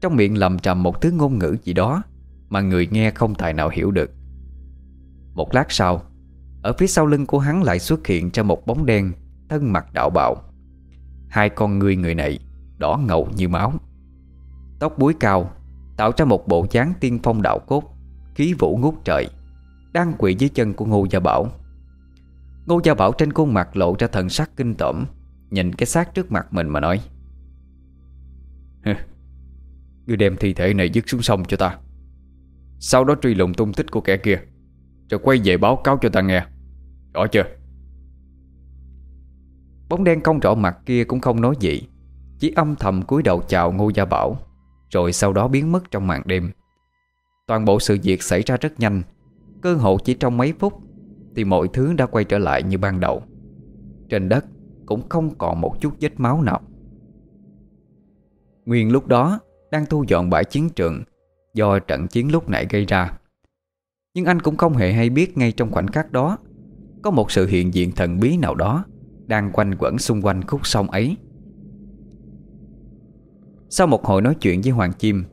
Trong miệng lầm trầm một thứ ngôn ngữ gì đó Mà người nghe không tài nào hiểu được. Một lát sau, Ở phía sau lưng của hắn lại xuất hiện ra một bóng đen Thân mặt đạo bạo Hai con người người này Đỏ ngầu như máu. Tóc búi cao, Tạo ra một bộ dáng tiên phong đạo cốt, Khí vũ ngút trời, Đang quỳ dưới chân của Ngô Gia Bảo. Ngô Gia Bảo trên khuôn mặt lộ ra thần sắc kinh tởm, Nhìn cái xác trước mặt mình mà nói Ngươi đem thi thể này dứt xuống sông cho ta. Sau đó truy lùng tung tích của kẻ kia, Rồi quay về báo cáo cho ta nghe. Rõ chưa? Bóng đen không rõ mặt kia cũng không nói gì, Chỉ âm thầm cúi đầu chào Ngô Gia Bảo, Rồi sau đó biến mất trong màn đêm. Toàn bộ sự việc xảy ra rất nhanh, Cơ hội chỉ trong mấy phút Thì mọi thứ đã quay trở lại như ban đầu. Trên đất cũng không còn một chút vết máu nào. Nguyên lúc đó đang thu dọn bãi chiến trường Do trận chiến lúc nãy gây ra. Nhưng anh cũng không hề hay biết ngay trong khoảnh khắc đó, Có một sự hiện diện thần bí nào đó Đang quanh quẩn xung quanh khúc sông ấy. Sau một hồi nói chuyện với Hoàng Chim,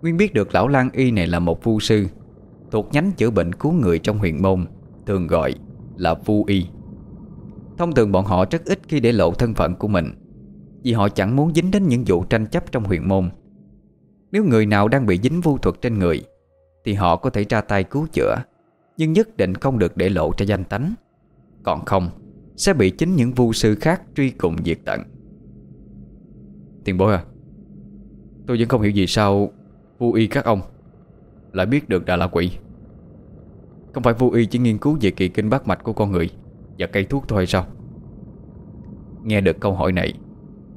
Nguyên biết được lão Lan Y này là một phu sư, Thuộc nhánh chữa bệnh cứu người trong huyện môn, Thường gọi là phu y. Thông thường bọn họ rất ít khi để lộ thân phận của mình, Vì họ chẳng muốn dính đến những vụ tranh chấp trong huyện môn. Nếu người nào đang bị dính vu thuật trên người, Thì họ có thể ra tay cứu chữa, Nhưng nhất định không được để lộ ra danh tánh. Còn không, Sẽ bị chính những vu sư khác truy cùng diệt tận. Tiền bối à Tôi vẫn không hiểu vì sao Vu y các ông Lại biết được Đà La Quỷ. Không phải Vu y chỉ nghiên cứu về kỳ kinh bát mạch của con người Và cây thuốc thôi hay sao? Nghe được câu hỏi này,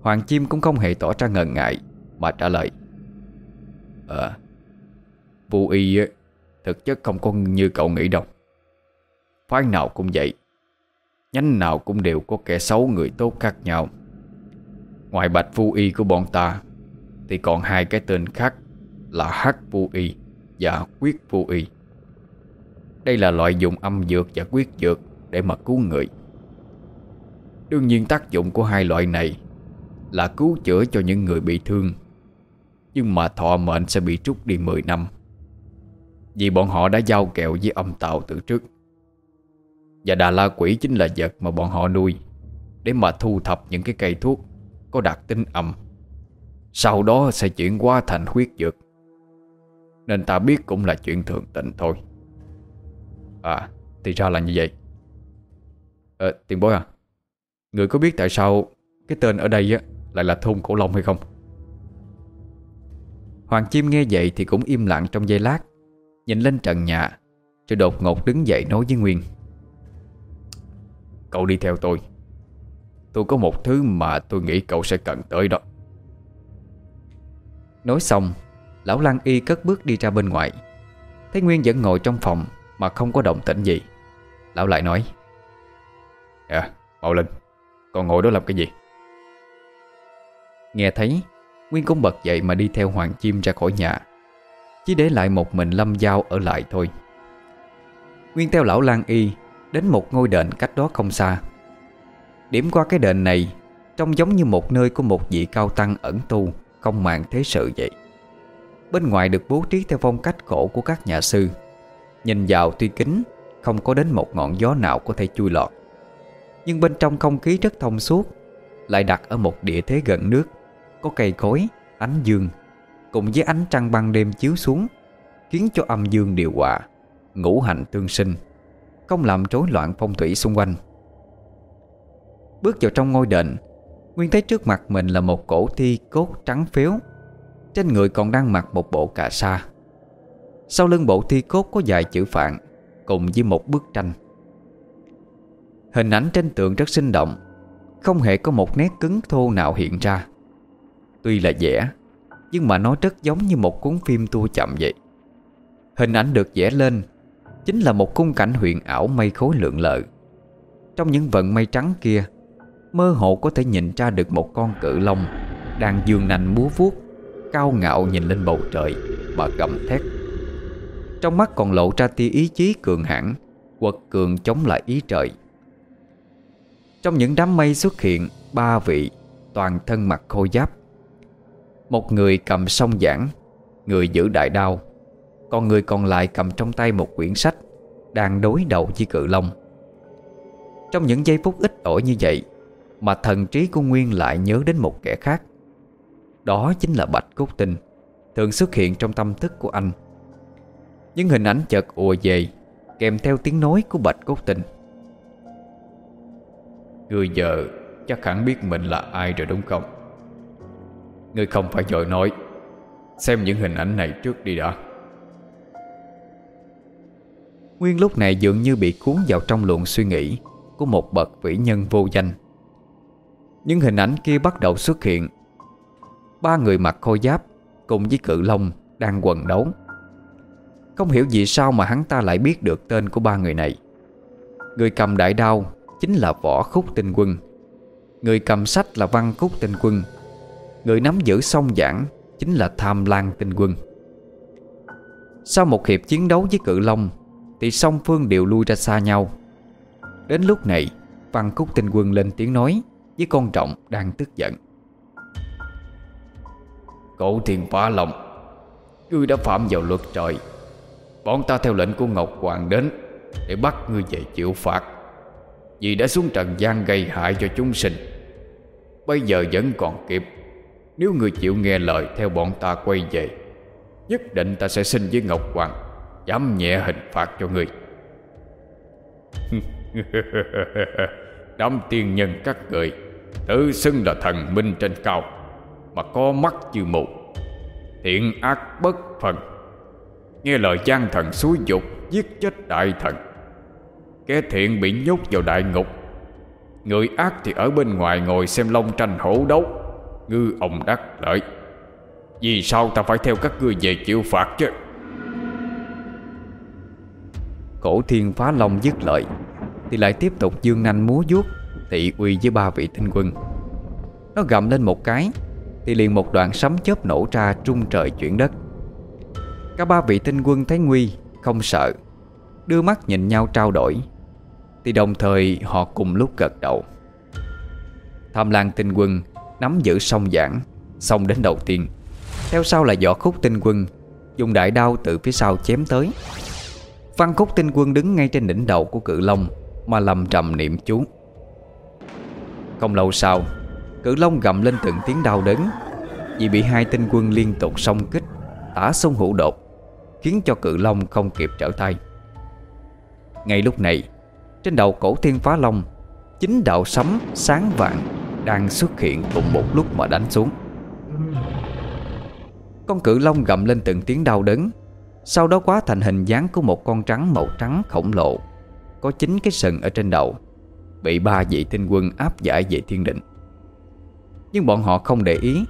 Hoàng Chim cũng không hề tỏ ra ngần ngại Mà trả lời. Ờ, à Vu y Thực chất không có như cậu nghĩ đâu. Phái nào cũng vậy. Nhánh nào cũng đều có kẻ xấu người tốt khác nhau. Ngoài bạch vô y của bọn ta, Thì còn hai cái tên khác Là hắc vô y Và quyết vô y. Đây là loại dùng âm dược và quyết dược Để mà cứu người. Đương nhiên tác dụng của hai loại này Là cứu chữa cho những người bị thương. Nhưng mà thọ mệnh sẽ bị trút đi 10 năm. Vì bọn họ đã giao kẹo với âm tạo từ trước. Và Đà La Quỷ chính là vật mà bọn họ nuôi, Để mà thu thập những cái cây thuốc Có đặc tính âm. Sau đó sẽ chuyển qua thành huyết dược. Nên ta biết cũng là chuyện thường tình thôi. À thì ra là như vậy. Ờ tiền bối à Người có biết tại sao Cái tên ở đây á lại là thôn cổ long hay không? Hoàng Chim nghe vậy thì cũng im lặng trong giây lát. Nhìn lên trần nhà Rồi đột ngột đứng dậy nói với Nguyên. Cậu đi theo tôi. Tôi có một thứ mà tôi nghĩ cậu sẽ cần tới đó. Nói xong Lão Lan Y cất bước đi ra bên ngoài. Thấy Nguyên vẫn ngồi trong phòng Mà không có động tĩnh gì Lão lại nói. À, mau lên. Còn ngồi đó làm cái gì? Nghe thấy Nguyên cũng bật dậy mà đi theo Hoàng Chim ra khỏi nhà. Chỉ để lại một mình Lâm Giao ở lại thôi. Nguyên theo lão Lan Y Đến một ngôi đền cách đó không xa. Điểm qua cái đền này, Trông giống như một nơi của một vị cao tăng ẩn tu, Không mạng thế sự vậy. Bên ngoài được bố trí theo phong cách cổ của các nhà sư. Nhìn vào tuy kính Không có đến một ngọn gió nào có thể chui lọt. Nhưng bên trong không khí rất thông suốt, Lại đặt ở một địa thế gần nước. Có cây cối, ánh dương Cùng với ánh trăng ban đêm chiếu xuống Khiến cho âm dương điều hòa Ngũ hành tương sinh Không làm rối loạn phong thủy xung quanh. Bước vào trong ngôi đền Nguyên thấy trước mặt mình là một cổ thi cốt trắng phiếu Trên người còn đang mặc một bộ cà sa. Sau lưng bộ thi cốt có vài chữ phạn Cùng với một bức tranh. Hình ảnh trên tượng rất sinh động Không hề có một nét cứng thô nào hiện ra. Tuy là vẽ Nhưng mà nó rất giống như một cuốn phim tua chậm vậy. Hình ảnh được vẽ lên Chính là một khung cảnh huyền ảo mây khối lượng lợ Trong những vận mây trắng kia, Mơ hồ có thể nhìn ra được một con cự long Đang dương nành múa vuốt, Cao ngạo nhìn lên bầu trời Mà gầm thét. Trong mắt còn lộ ra tia ý chí cường hãn, Quật cường chống lại ý trời. Trong những đám mây xuất hiện Ba vị Toàn thân mặc khôi giáp một người cầm song giảng, Người giữ đại đao. Còn người còn lại cầm trong tay một quyển sách, Đang đối đầu với cự long. Trong những giây phút ít ỏi như vậy, Mà thần trí của Nguyên lại nhớ đến một kẻ khác. Đó chính là Bạch Cốt Tinh, Thường xuất hiện trong tâm thức của anh. Những hình ảnh chợt ùa về, Kèm theo tiếng nói của Bạch Cốt Tinh. Người vợ chắc hẳn biết mình là ai rồi đúng không? Người không phải dội nói Xem những hình ảnh này trước đi đã. Nguyên lúc này dường như bị cuốn vào trong luồng suy nghĩ Của một bậc vĩ nhân vô danh. Những hình ảnh kia bắt đầu xuất hiện. Ba người mặc khôi giáp Cùng với cự long đang quần đấu. Không hiểu vì sao mà hắn ta lại biết được tên của ba người này. Người cầm đại đao Chính là Võ Khúc Tinh Quân. Người cầm sách là Văn khúc Tinh Quân. Người nắm giữ song giảng Chính là Tham Lan Tinh Quân. Sau một hiệp chiến đấu với cự long, Thì song phương đều lui ra xa nhau. Đến lúc này, Văn Cúc Tinh Quân lên tiếng nói Với con trọng đang tức giận. Cổ thiền phá lòng, Ngươi đã phạm vào luật trời. Bọn ta theo lệnh của Ngọc Hoàng đến Để bắt ngươi về chịu phạt. Vì đã xuống trần gian gây hại cho chúng sinh, Bây giờ vẫn còn kịp. Nếu người chịu nghe lời theo bọn ta quay về, Nhất định ta sẽ xin với Ngọc Hoàng Giảm nhẹ hình phạt cho người. Đám tiên nhân các người, Tự xưng là thần minh trên cao, Mà có mắt như mù, Thiện ác bất phần Nghe lời gian thần xúi dục, Giết chết đại thần. Kẻ thiện bị nhốt vào đại ngục, Người ác thì ở bên ngoài ngồi xem long tranh hổ đấu. Ngư ông đắc lợi. Vì sao ta phải theo các ngươi về chịu phạt chứ? Cổ thiên phá long dứt lợi Thì lại tiếp tục dương nanh múa vuốt Thị uy với ba vị tinh quân. Nó gầm lên một cái, Thì liền một đoạn sấm chớp nổ ra Trung trời chuyển đất. Cả ba vị tinh quân thấy nguy, Không sợ, Đưa mắt nhìn nhau trao đổi, Thì đồng thời họ cùng lúc gật đầu. Tham lang tinh quân Nắm giữ song giảng, Xong đến đầu tiên. Theo sau là võ khúc tinh quân, Dùng đại đao từ phía sau chém tới. Văn khúc tinh quân đứng ngay trên đỉnh đầu của cự long Mà lầm trầm niệm chú. Không lâu sau, Cự long gầm lên từng tiếng đau đớn Vì bị hai tinh quân liên tục song kích, Tả sông hữu đột, Khiến cho cự long không kịp trở tay. Ngay lúc này, Trên đầu cổ thiên phá long, Chính đạo sấm sáng vàng. Đang xuất hiện cùng một lúc mà đánh xuống. Con cự long gầm lên từng tiếng đau đớn. Sau đó quá thành hình dáng của một con trắng màu trắng khổng lồ, Có chính cái sừng ở trên đầu, Bị ba vị tinh quân áp giải về thiên định. Nhưng bọn họ không để ý,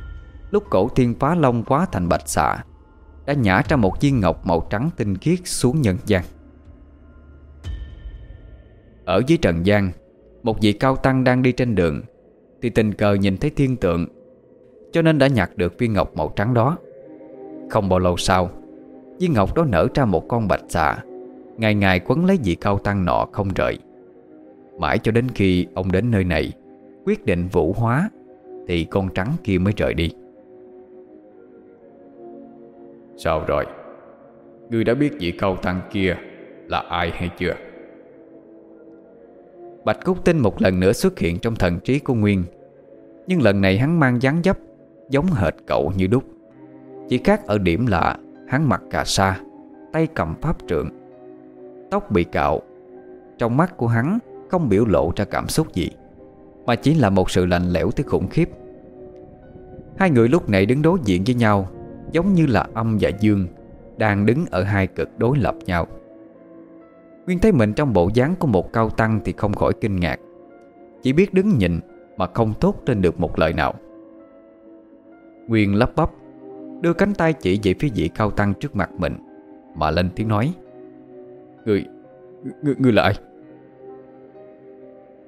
Lúc cổ thiên phá long quá thành bạch xạ Đã nhả ra một viên ngọc màu trắng tinh khiết xuống nhân gian. Ở dưới trần gian, Một vị cao tăng đang đi trên đường thì tình cờ nhìn thấy thiên tượng, Cho nên đã nhặt được viên ngọc màu trắng đó. Không bao lâu sau, Viên ngọc đó nở ra một con bạch xà. Ngày ngày quấn lấy vị cao tăng nọ không rời. Mãi cho đến khi ông đến nơi này, Quyết định vũ hóa, Thì con trắng kia mới rời đi. Sao rồi? Ngươi đã biết vị cao tăng kia Là ai hay chưa? Bạch Cúc Tinh một lần nữa xuất hiện trong thần trí của Nguyên. Nhưng lần này hắn mang dáng dấp Giống hệt cậu như đúc. Chỉ khác ở điểm là Hắn mặc cà sa, Tay cầm pháp trượng, Tóc bị cạo. Trong mắt của hắn không biểu lộ ra cảm xúc gì, Mà chỉ là một sự lạnh lẽo tới khủng khiếp. Hai người lúc này đứng đối diện với nhau, Giống như là âm và dương, Đang đứng ở hai cực đối lập nhau. Nguyên thấy mình trong bộ dáng của một cao tăng Thì không khỏi kinh ngạc. Chỉ biết đứng nhìn Mà không tốt trên được một lời nào. Nguyên lắp bắp Đưa cánh tay chỉ về phía vị cao tăng trước mặt mình Mà lên tiếng nói. Người, người, người là ai?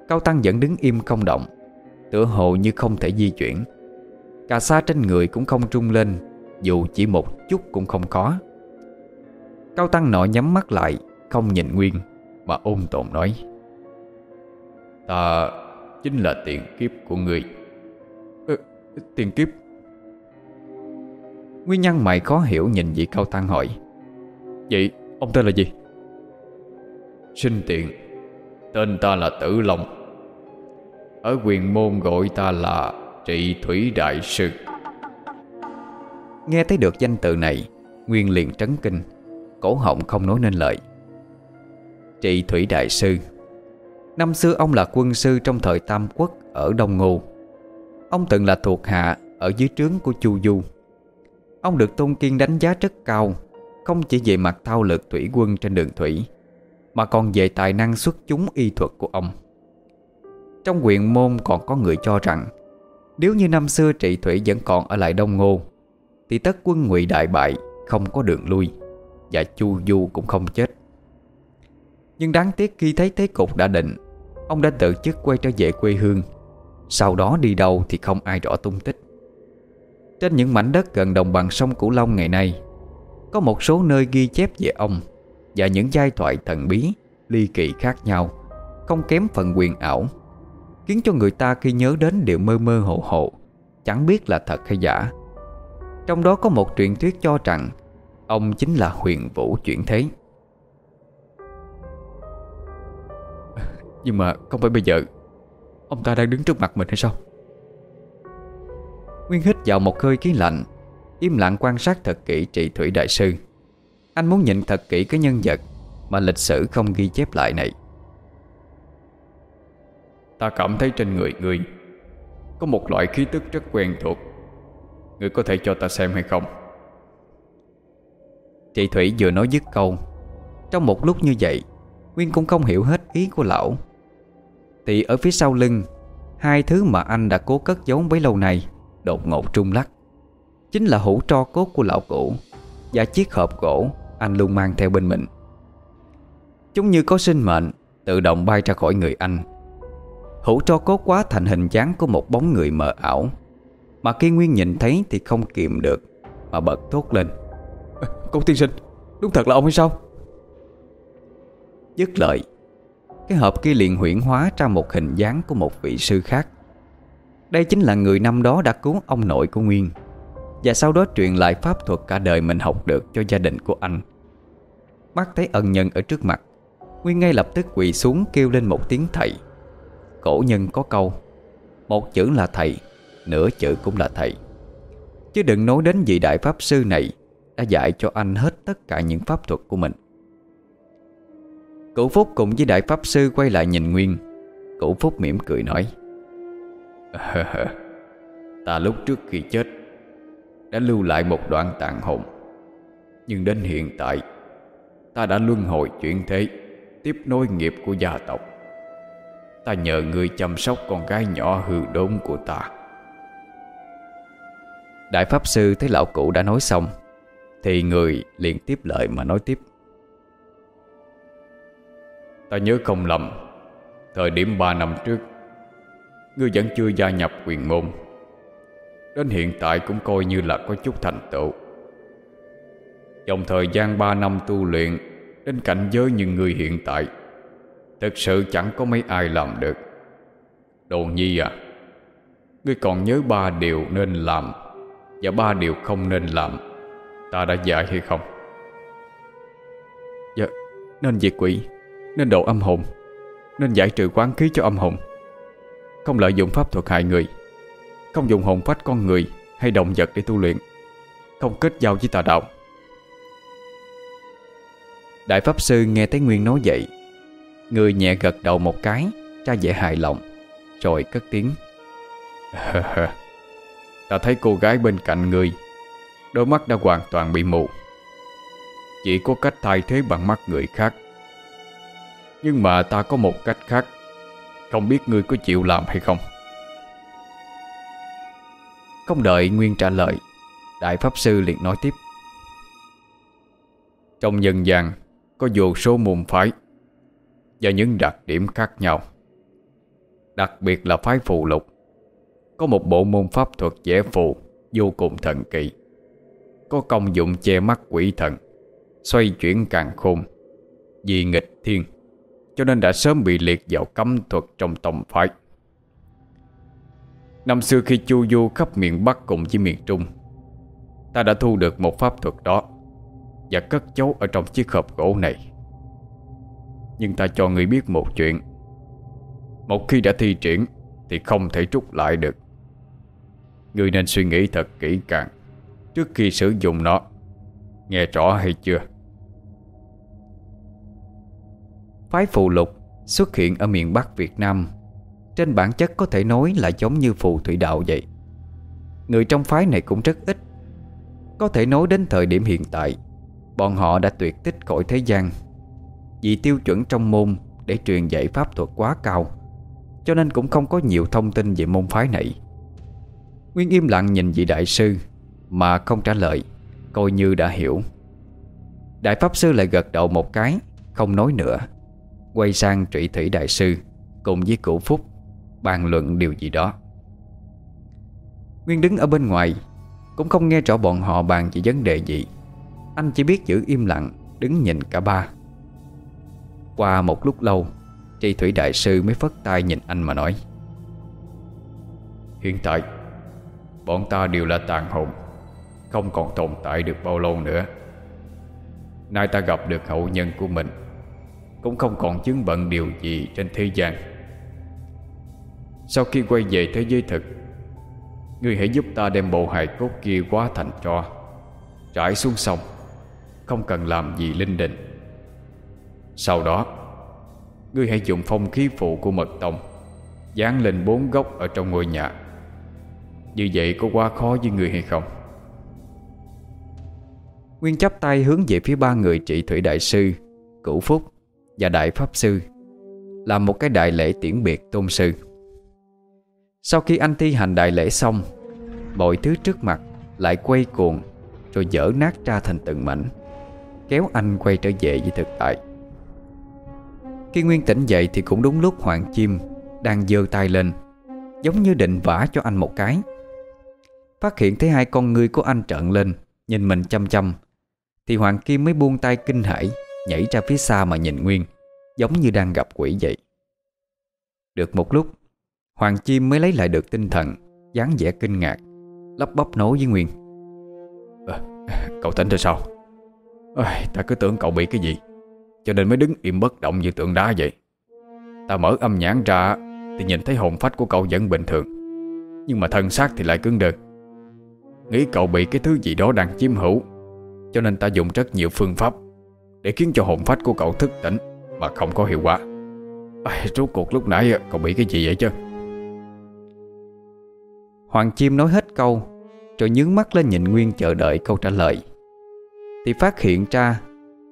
Cao tăng vẫn đứng im không động Tựa hồ như không thể di chuyển. Cà sa trên người cũng không trung lên Dù chỉ một chút cũng không có. Cao tăng nọ nhắm mắt lại không nhìn Nguyên Mà ôn tồn nói. Ta chính là tiền kiếp của người. Ừ, Tiền kiếp? Nguyên nhân mày khó hiểu nhìn vị cao tăng hỏi. Vậy ông tên là gì? Sinh tiện Tên ta là Tử Long. Ở quyền môn gọi ta là Trị Thủy Đại Sư. Nghe thấy được danh từ này Nguyên liền trấn kinh. Cổ họng không nói nên lời Trị Thủy Đại Sư. Năm xưa ông là quân sư trong thời Tam Quốc Ở Đông Ngô. Ông từng là thuộc hạ Ở dưới trướng của Chu Du. Ông được Tôn Kiên đánh giá rất cao, Không chỉ về mặt thao lược thủy quân trên đường thủy, Mà còn về tài năng xuất chúng y thuật của ông. Trong huyện môn còn có người cho rằng, Nếu như năm xưa trị thủy vẫn còn ở lại Đông Ngô, Thì tất quân ngụy đại bại Không có đường lui Và Chu Du cũng không chết. Nhưng đáng tiếc khi thấy thế cục đã định, Ông đã tự chức quay trở về quê hương. Sau đó đi đâu thì không ai rõ tung tích. Trên những mảnh đất gần đồng bằng sông Cửu Long ngày nay, Có một số nơi ghi chép về ông Và những giai thoại thần bí, Ly kỳ khác nhau, Không kém phần quyền ảo, Khiến cho người ta khi nhớ đến đều mơ mơ hồ hồ, Chẳng biết là thật hay giả. Trong đó có một truyền thuyết cho rằng Ông chính là huyền vũ chuyển thế. Nhưng mà không phải bây giờ. Ông ta đang đứng trước mặt mình hay sao? Nguyên hít vào một hơi khí lạnh, Im lặng quan sát thật kỹ trị thủy đại sư. Anh muốn nhìn thật kỹ cái nhân vật Mà lịch sử không ghi chép lại này. Ta cảm thấy trên người người Có một loại khí tức rất quen thuộc. Người có thể cho ta xem hay không? Chị Thủy vừa nói dứt câu, Trong một lúc như vậy, Nguyên cũng không hiểu hết ý của lão. Thì ở phía sau lưng. Hai thứ mà anh đã cố cất giấu bấy lâu nay đột ngột trung lắc. Chính là hũ tro cốt của lão cũ Và chiếc hộp gỗ anh luôn mang theo bên mình. Chúng như có sinh mệnh Tự động bay ra khỏi người anh. Hũ tro cốt quá thành hình dáng của một bóng người mờ ảo Mà khi Nguyên nhìn thấy thì không kiềm được Mà bật thốt lên. Cô tiên sinh Đúng thật là ông hay sao? Dứt lời cái hộp kia liền huyển hóa ra một hình dáng của một vị sư khác. Đây chính là người năm đó đã cứu ông nội của Nguyên. Và sau đó truyền lại pháp thuật cả đời mình học được cho gia đình của anh. Mắt thấy ân nhân ở trước mặt, Nguyên ngay lập tức quỳ xuống kêu lên một tiếng thầy. Cổ nhân có câu, Một chữ là thầy, Nửa chữ cũng là thầy. Chứ đừng nói đến vị đại pháp sư này Đã dạy cho anh hết tất cả những pháp thuật của mình. Cụ Phúc cùng với đại pháp sư quay lại nhìn Nguyên. Cụ Phúc mỉm cười nói, Ta lúc trước khi chết Đã lưu lại một đoạn tàn hồn. Nhưng đến hiện tại, Ta đã luân hồi chuyển thế, Tiếp nối nghiệp của gia tộc. Ta nhờ người chăm sóc con gái nhỏ hư đốn của ta. Đại Pháp Sư thấy lão cụ đã nói xong, Thì người liền tiếp lời mà nói tiếp. Ta nhớ không lầm, Thời điểm 3 năm trước, Ngươi vẫn chưa gia nhập quyền môn. Đến hiện tại cũng coi như là có chút thành tựu. Trong thời gian 3 năm tu luyện Đến cảnh giới như người hiện tại, Thực sự chẳng có mấy ai làm được. Đồ nhi à Ngươi còn nhớ ba điều nên làm Và ba điều không nên làm, Ta đã dạy hay không? Dạ Nên diệt quỷ. Nên độ âm hồn, Nên giải trừ quán khí cho âm hồn. Không lợi dụng pháp thuật hại người, Không dùng hồn phách con người Hay động vật để tu luyện, Không kết giao với tà đạo. Đại Pháp Sư nghe thấy Nguyên nói vậy, Người nhẹ gật đầu một cái, Ra vẻ hài lòng, Rồi cất tiếng. Ta thấy cô gái bên cạnh người, Đôi mắt đã hoàn toàn bị mù. Chỉ có cách thay thế bằng mắt người khác. Nhưng mà ta có một cách khác. Không biết ngươi có chịu làm hay không? Không đợi Nguyên trả lời, Đại Pháp Sư liền nói tiếp. Trong dân gian, Có vô số môn phái Và những đặc điểm khác nhau. Đặc biệt là phái phù lục. Có một bộ môn pháp thuật vẽ phù, Vô cùng thần kỳ. Có công dụng che mắt quỷ thần, Xoay chuyển càng khôn, Vì nghịch thiên. Cho nên đã sớm bị liệt vào cấm thuật trong tông phái. Năm xưa khi chu du khắp miền Bắc cùng với miền Trung, Ta đã thu được một pháp thuật đó Và cất giấu ở trong chiếc hộp gỗ này. Nhưng ta cho người biết một chuyện, Một khi đã thi triển Thì không thể rút lại được. Người nên suy nghĩ thật kỹ càng Trước khi sử dụng nó, Nghe rõ hay chưa? Phái phù lục xuất hiện ở miền Bắc Việt Nam. Trên bản chất có thể nói là giống như phù thủy đạo vậy. Người trong phái này cũng rất ít. Có thể nói đến thời điểm hiện tại, Bọn họ đã tuyệt tích khỏi thế gian. Vì tiêu chuẩn trong môn để truyền dạy pháp thuật quá cao, Cho nên cũng không có nhiều thông tin về môn phái này. Nguyên im lặng nhìn vị đại sư, Mà không trả lời, Coi như đã hiểu. Đại pháp sư lại gật đầu một cái, Không nói nữa. Quay sang trị thủy đại sư Cùng với cụ Phúc, Bàn luận điều gì đó. Nguyên đứng ở bên ngoài, Cũng không nghe rõ bọn họ bàn về vấn đề gì. Anh chỉ biết giữ im lặng, Đứng nhìn cả ba. Qua một lúc lâu Trị thủy đại sư mới phất tay nhìn anh mà nói, Hiện tại, Bọn ta đều là tàn hồn, Không còn tồn tại được bao lâu nữa. Nay ta gặp được hậu nhân của mình cũng không còn chứng bận điều gì trên thế gian. Sau khi quay về thế giới thực Ngươi hãy giúp ta đem bộ hài cốt kia quá thành tro. Trải xuống sông, Không cần làm gì linh đình. Sau đó Ngươi hãy dùng phong khí phụ của mật tông, Dán lên bốn góc ở trong ngôi nhà. Như vậy có quá khó với người hay không? Nguyên chắp tay hướng về phía ba người trị thủy đại sư, Cửu Phúc. Và đại pháp sư Làm một cái đại lễ tiễn biệt tôn sư. Sau khi anh thi hành đại lễ xong, Mọi thứ trước mặt Lại quay cuồng Rồi dở nát ra thành từng mảnh, Kéo anh quay trở về với thực tại. Khi Nguyên tỉnh dậy Thì cũng đúng lúc Hoàng Chim Đang giơ tay lên, Giống như định vả cho anh một cái. Phát hiện thấy hai con ngươi của anh trợn lên, Nhìn mình chăm chăm, Thì Hoàng Kim mới buông tay kinh hãi. Nhảy ra phía xa mà nhìn Nguyên Giống như đang gặp quỷ vậy. Được một lúc Hoàng Chim mới lấy lại được tinh thần dáng vẻ kinh ngạc Lắp bắp nói với Nguyên. À, Cậu tỉnh rồi sao? À, Ta cứ tưởng cậu bị cái gì Cho nên mới đứng im bất động như tượng đá vậy. Ta mở âm nhãn ra Thì nhìn thấy hồn phách của cậu vẫn bình thường Nhưng mà thân xác thì lại cứng đờ. Nghĩ cậu bị cái thứ gì đó đang chiếm hữu Cho nên ta dùng rất nhiều phương pháp để khiến cho hồn phách của cậu thức tỉnh Mà không có hiệu quả. À, Rốt cuộc lúc nãy cậu bị cái gì vậy chứ? Hoàng Chim nói hết câu Rồi nhướng mắt lên nhìn Nguyên chờ đợi câu trả lời. Thì phát hiện ra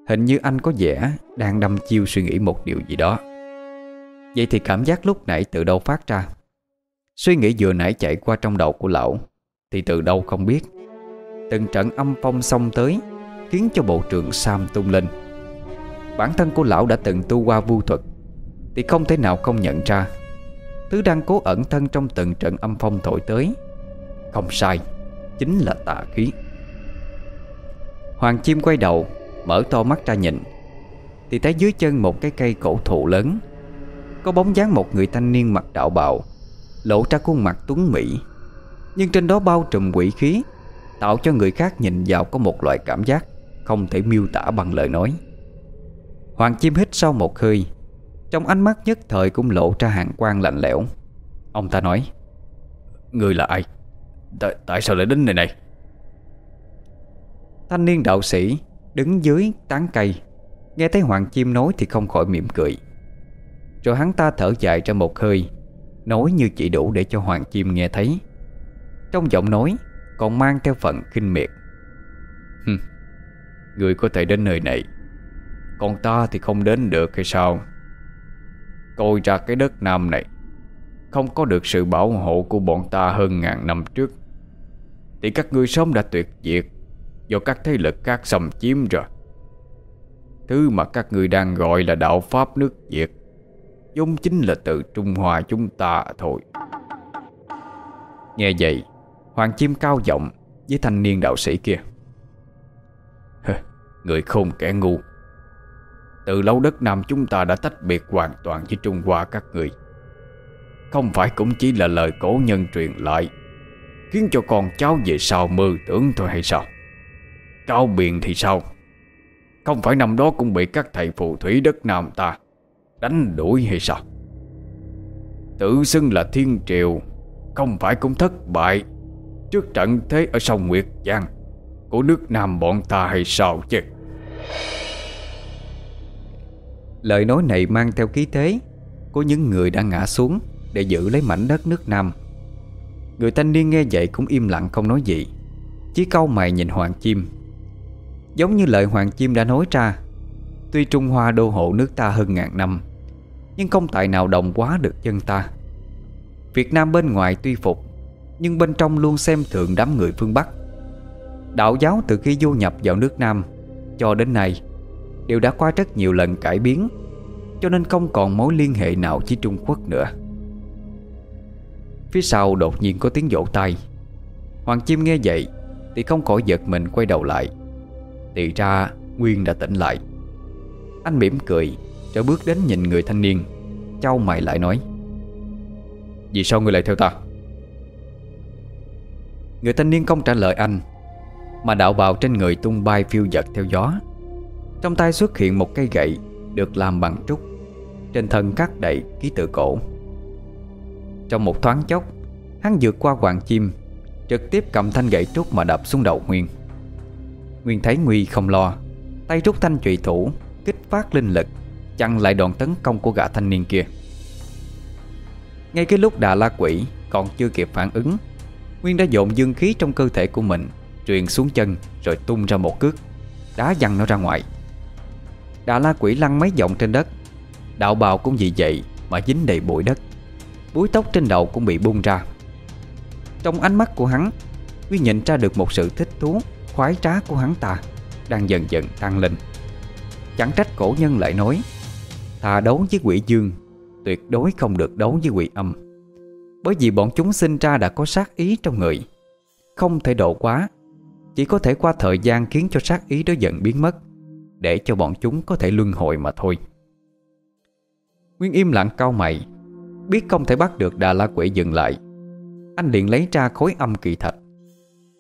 Hình như anh có vẻ Đang đâm chiêu suy nghĩ một điều gì đó. Vậy thì cảm giác lúc nãy từ đâu phát ra? Suy nghĩ vừa nãy chạy qua trong đầu của lão Thì từ đâu không biết. Từng trận âm phong xông tới Khiến cho bộ trường Sam tung lên. Bản thân của lão đã từng tu qua vu thuật, Thì không thể nào không nhận ra. Thứ đang cố ẩn thân trong từng trận âm phong thổi tới. Không sai, Chính là tà khí. Hoàng chim quay đầu, Mở to mắt ra nhìn, Thì thấy dưới chân một cái cây cổ thụ lớn. Có bóng dáng một người thanh niên mặc đạo bào, Lộ ra khuôn mặt tuấn mỹ. Nhưng trên đó bao trùm quỷ khí, Tạo cho người khác nhìn vào có một loại cảm giác Không thể miêu tả bằng lời nói. Hoàng chim hít sâu một hơi. Trong ánh mắt nhất thời cũng lộ ra hàng quang lạnh lẽo. Ông ta nói Người là ai? Tại, tại sao lại đến nơi này? Thanh niên đạo sĩ Đứng dưới tán cây. Nghe thấy Hoàng Chim nói thì không khỏi mỉm cười. Rồi hắn ta thở dài ra một hơi Nói như chỉ đủ để cho Hoàng Chim nghe thấy. Trong giọng nói Còn mang theo phần kinh miệt. Người có thể đến nơi này còn ta thì không đến được hay sao? Coi ra cái đất Nam này Không có được sự bảo hộ của bọn ta hơn ngàn năm trước. Thì các ngươi sớm đã tuyệt diệt Do các thế lực khác xâm chiếm rồi. Thứ mà các ngươi đang gọi là đạo Pháp nước Việt vốn chính là từ Trung Hoa chúng ta thôi. Nghe vậy, Hoàng Chim cao giọng với thanh niên đạo sĩ kia. Người khôn kẻ ngu. Từ lâu đất Nam chúng ta đã tách biệt hoàn toàn với Trung Hoa các người. Không phải cũng chỉ là lời cổ nhân truyền lại, Khiến cho con cháu về sau mơ tưởng thôi hay sao? Cao biển thì sao? Không phải năm đó cũng bị các thầy phù thủy đất Nam ta Đánh đuổi hay sao? Tự xưng là thiên triều Không phải cũng thất bại Trước trận thế ở sông Nguyệt Giang Của nước Nam bọn ta hay sao chứ? Lời nói này mang theo khí thế. Của những người đã ngã xuống Để giữ lấy mảnh đất nước Nam. Người thanh niên nghe vậy cũng im lặng không nói gì. Chỉ câu mày nhìn Hoàng Chim. Giống như lời Hoàng Chim đã nói ra, Tuy Trung Hoa đô hộ nước ta hơn ngàn năm, Nhưng không tài nào đồng quá được dân ta. Việt Nam bên ngoài tuy phục, Nhưng bên trong luôn xem thường đám người phương Bắc. Đạo giáo từ khi du nhập vào nước Nam Cho đến nay Đều đã qua rất nhiều lần cải biến, Cho nên không còn mối liên hệ nào với Trung Quốc nữa. Phía sau đột nhiên có tiếng vỗ tay. Hoàng Chim nghe vậy Thì không khỏi giật mình quay đầu lại. Thì ra, Nguyên đã tỉnh lại. Anh mỉm cười Rồi bước đến nhìn người thanh niên Châu mày lại nói, Vì sao người lại theo ta? Người thanh niên không trả lời anh, Mà đạo bào trên người tung bay phiêu dật theo gió. Trong tay xuất hiện một cây gậy Được làm bằng trúc. Trên thân khắc đầy ký tự cổ. Trong một thoáng chốc, Hắn vượt qua hoàng chim, Trực tiếp cầm thanh gậy trúc mà đập xuống đầu Nguyên. Nguyên thấy Nguy không lo, Tay rút thanh trụy thủ, Kích phát linh lực, Chặn lại đòn tấn công của gã thanh niên kia. Ngay cái lúc đà la quỷ Còn chưa kịp phản ứng, Nguyên đã dồn dương khí trong cơ thể của mình, Truyền xuống chân rồi tung ra một cước, Đá văng nó ra ngoài. Đà la quỷ lăn mấy vòng trên đất. Đạo bào cũng vì vậy Mà dính đầy bụi đất. Búi tóc trên đầu cũng bị bung ra. Trong ánh mắt của hắn quy nhìn ra được một sự thích thú, Khoái trá của hắn ta Đang dần dần tăng lên. Chẳng trách cổ nhân lại nói Thà đấu với quỷ dương, Tuyệt đối không được đấu với quỷ âm. Bởi vì bọn chúng sinh ra đã có sát ý trong người, Không thể độ quá, Chỉ có thể qua thời gian khiến cho sát ý đó dần biến mất. Để cho bọn chúng có thể luân hồi mà thôi. Nguyên im lặng cau mày, Biết không thể bắt được Đà La Quỷ dừng lại. Anh liền lấy ra khối âm kỳ thạch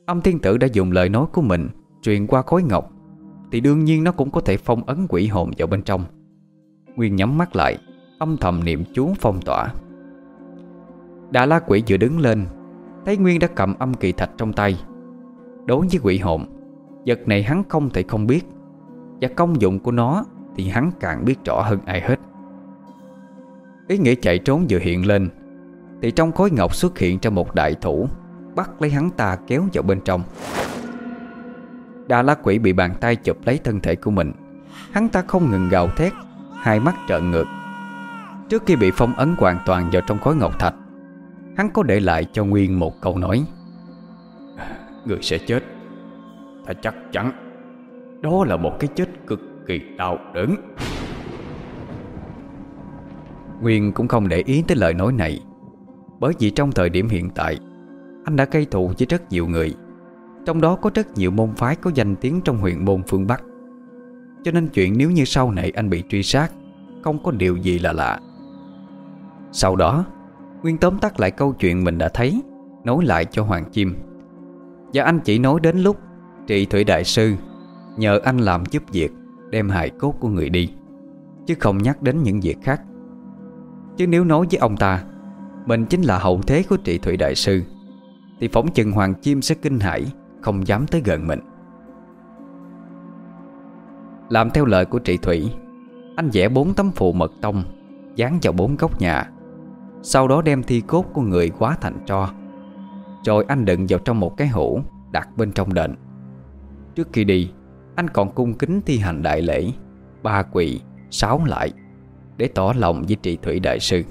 Âm thiên tử đã dùng lời nói của mình Truyền qua khối ngọc, Thì đương nhiên nó cũng có thể phong ấn quỷ hồn vào bên trong. Nguyên nhắm mắt lại, Âm thầm niệm chú phong tỏa. Đà la quỷ vừa đứng lên, Thấy Nguyên đã cầm âm kỳ thạch trong tay. Đối với quỷ hồn, Vật này hắn không thể không biết. Và công dụng của nó Thì hắn càng biết rõ hơn ai hết. Ý nghĩ chạy trốn vừa hiện lên, Thì trong khối ngọc xuất hiện ra một đại thủ, Bắt lấy hắn ta kéo vào bên trong. Đà la quỷ bị bàn tay chụp lấy thân thể của mình, Hắn ta không ngừng gào thét, Hai mắt trợn ngược. Trước khi bị phong ấn hoàn toàn vào trong khối ngọc thạch, Hắn có để lại cho Nguyên một câu nói. Người sẽ chết, Ta chắc chắn. Đó là một cái chết cực kỳ đau đớn. Nguyên cũng không để ý tới lời nói này, Bởi vì trong thời điểm hiện tại, Anh đã gây thù với rất nhiều người. Trong đó có rất nhiều môn phái có danh tiếng trong huyện môn phương Bắc. Cho nên chuyện nếu như sau này anh bị truy sát, Không có điều gì là lạ. Sau đó, Nguyên tóm tắt lại câu chuyện mình đã thấy, Nói lại cho Hoàng Chim. Và anh chỉ nói đến lúc Trị Thủy Đại Sư Nhờ anh làm giúp việc, Đem hài cốt của người đi, Chứ không nhắc đến những việc khác. Chứ nếu nói với ông ta, Mình chính là hậu thế của trị Thủy Đại Sư, Thì phỏng chừng Hoàng Chim sẽ kinh hãi, Không dám tới gần mình. Làm theo lời của trị Thủy Anh vẽ bốn tấm phù mật tông, Dán vào bốn góc nhà, Sau đó đem thi cốt của người quá thành tro. Rồi anh đựng vào trong một cái hũ Đặt bên trong đền. Trước khi đi anh còn cung kính thi hành đại lễ, Ba quỳ, sáu lại, Để tỏ lòng với trị thủy đại sư.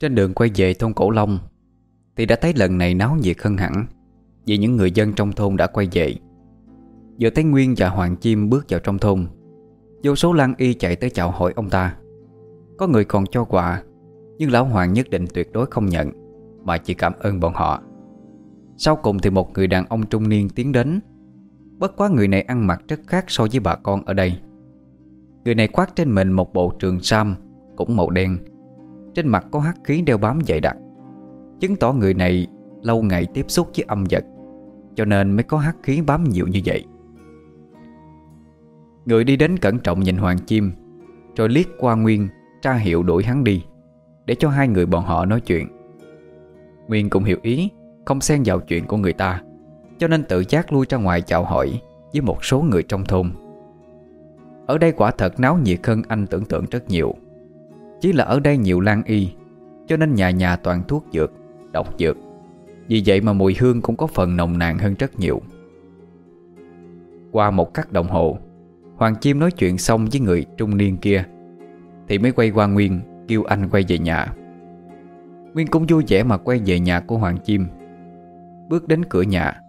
Trên đường quay về thôn Cổ Long, Thì đã thấy lần này náo nhiệt hơn hẳn Vì những người dân trong thôn đã quay về. Giờ thấy Nguyên và Hoàng Chim bước vào trong thôn, Vô số lang y chạy tới chào hỏi ông ta. Có người còn cho quà, Nhưng lão Hoàng nhất định tuyệt đối không nhận, Mà chỉ cảm ơn bọn họ. Sau cùng thì một người đàn ông trung niên tiến đến. Bất quá người này ăn mặc rất khác so với bà con ở đây. Người này khoác trên mình một bộ trường sam Cũng màu đen trên mặt có hắc khí đeo bám dày đặc. Chứng tỏ người này lâu ngày tiếp xúc với âm vật, Cho nên mới có hắc khí bám nhiều như vậy. Người đi đến cẩn trọng nhìn Hoàng Chim, Rồi liếc qua Nguyên, Tra hiệu đuổi hắn đi, Để cho hai người bọn họ nói chuyện. Nguyên cũng hiểu ý, Không xen vào chuyện của người ta, Cho nên tự giác lui ra ngoài chào hỏi Với một số người trong thôn. Ở đây quả thật náo nhiệt hơn anh tưởng tượng rất nhiều chỉ là ở đây nhiều lan y, Cho nên nhà nhà toàn thuốc dược, Độc dược. Vì vậy mà mùi hương cũng có phần nồng nàn hơn rất nhiều. Qua một khắc đồng hồ, Hoàng Chim nói chuyện xong với người trung niên kia, Thì mới quay qua Nguyên, Kêu anh quay về nhà. Nguyên cũng vui vẻ mà quay về nhà của Hoàng Chim Bước đến cửa nhà,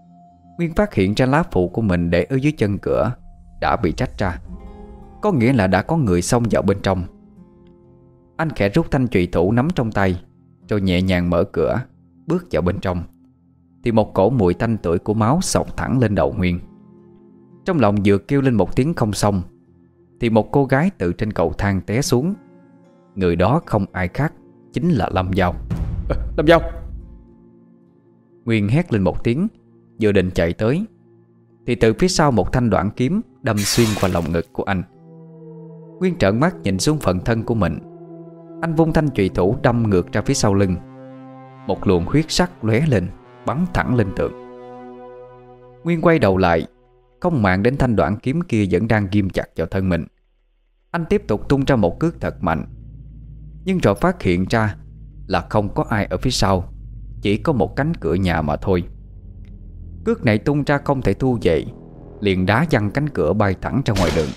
Nguyên phát hiện ra lá phụ của mình để ở dưới chân cửa, Đã bị trách ra. Có nghĩa là đã có người xông vào bên trong anh khẽ rút thanh trụy thủ nắm trong tay Rồi nhẹ nhàng mở cửa Bước vào bên trong. Thì một cổ mùi tanh tưởi của máu sọc thẳng lên đầu Nguyên. Trong lòng vừa kêu lên một tiếng không xong Thì một cô gái từ trên cầu thang té xuống. Người đó không ai khác Chính là Lâm Giao. À, Lâm Giao. Nguyên hét lên một tiếng Vừa định chạy tới Thì từ phía sau một thanh đoạn kiếm Đâm xuyên qua lòng ngực của anh. Nguyên trợn mắt nhìn xuống phần thân của mình anh vung thanh trụy thủ đâm ngược ra phía sau lưng. Một luồng huyết sắc lóe lên Bắn thẳng lên tượng. Nguyên quay đầu lại Không mạng đến thanh đoạn kiếm kia Vẫn đang ghim chặt vào thân mình. Anh tiếp tục tung ra một cước thật mạnh. Nhưng rồi phát hiện ra Là không có ai ở phía sau Chỉ có một cánh cửa nhà mà thôi. Cước này tung ra không thể thu dậy, Liền đá văng cánh cửa bay thẳng ra ngoài đường.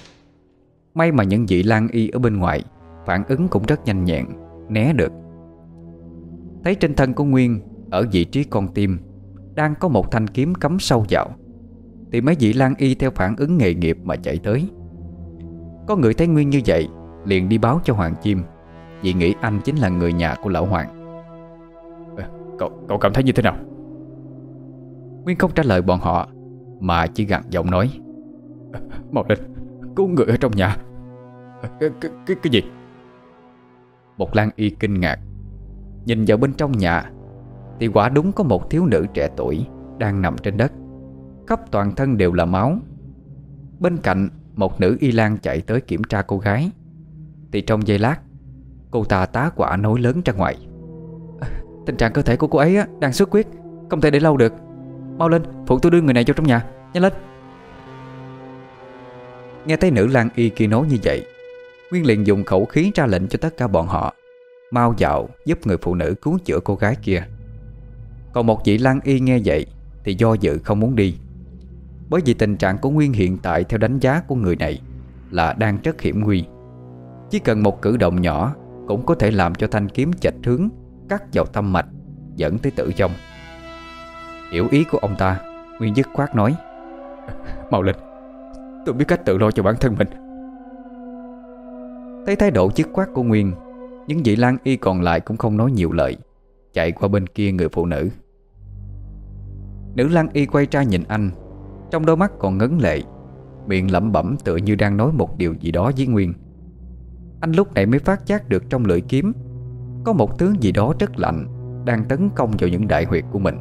May mà những vị lang y ở bên ngoài Phản ứng cũng rất nhanh nhẹn Né được. Thấy trên thân của Nguyên Ở vị trí con tim Đang có một thanh kiếm cắm sâu vào Thì mấy vị lan y theo phản ứng nghề nghiệp mà chạy tới. Có người thấy Nguyên như vậy Liền đi báo cho Hoàng Chim Vì nghĩ anh chính là người nhà của lão Hoàng. À, Cậu, cậu cảm thấy như thế nào? Nguyên không trả lời bọn họ Mà chỉ gặn giọng nói. Mau lên Cứu người ở trong nhà. Cái, cái, cái, cái gì? Một lan y kinh ngạc. Nhìn vào bên trong nhà Thì quả đúng có một thiếu nữ trẻ tuổi Đang nằm trên đất. Khắp toàn thân đều là máu. Bên cạnh một nữ y lan chạy tới kiểm tra cô gái. Thì trong giây lát Cô ta tá quả nối lớn ra ngoài. Tình trạng cơ thể của cô ấy á, đang xuất huyết Không thể để lâu được. Mau lên phụ tôi đưa người này vô trong nhà. Nhanh lên. Nghe thấy nữ lan y kia nói như vậy Nguyên liền dùng khẩu khí ra lệnh cho tất cả bọn họ, Mau dạo giúp người phụ nữ cứu chữa cô gái kia. Còn một vị Lan Y nghe vậy Thì do dự không muốn đi. Bởi vì tình trạng của Nguyên hiện tại Theo đánh giá của người này Là đang rất hiểm nguy. Chỉ cần một cử động nhỏ Cũng có thể làm cho thanh kiếm chạch hướng, Cắt vào tâm mạch, Dẫn tới tử vong. Hiểu ý của ông ta, Nguyên dứt khoát nói Mau lên Tôi biết cách tự lo cho bản thân mình. Thấy thái độ chức quát của Nguyên Những vị lan y còn lại cũng không nói nhiều lời, Chạy qua bên kia người phụ nữ. Nữ lan y quay ra nhìn anh, Trong đôi mắt còn ngấn lệ, Miệng lẩm bẩm tựa như đang nói một điều gì đó với Nguyên. Anh lúc này mới phát giác được trong lưỡi kiếm, Có một thứ gì đó rất lạnh Đang tấn công vào những đại huyệt của mình.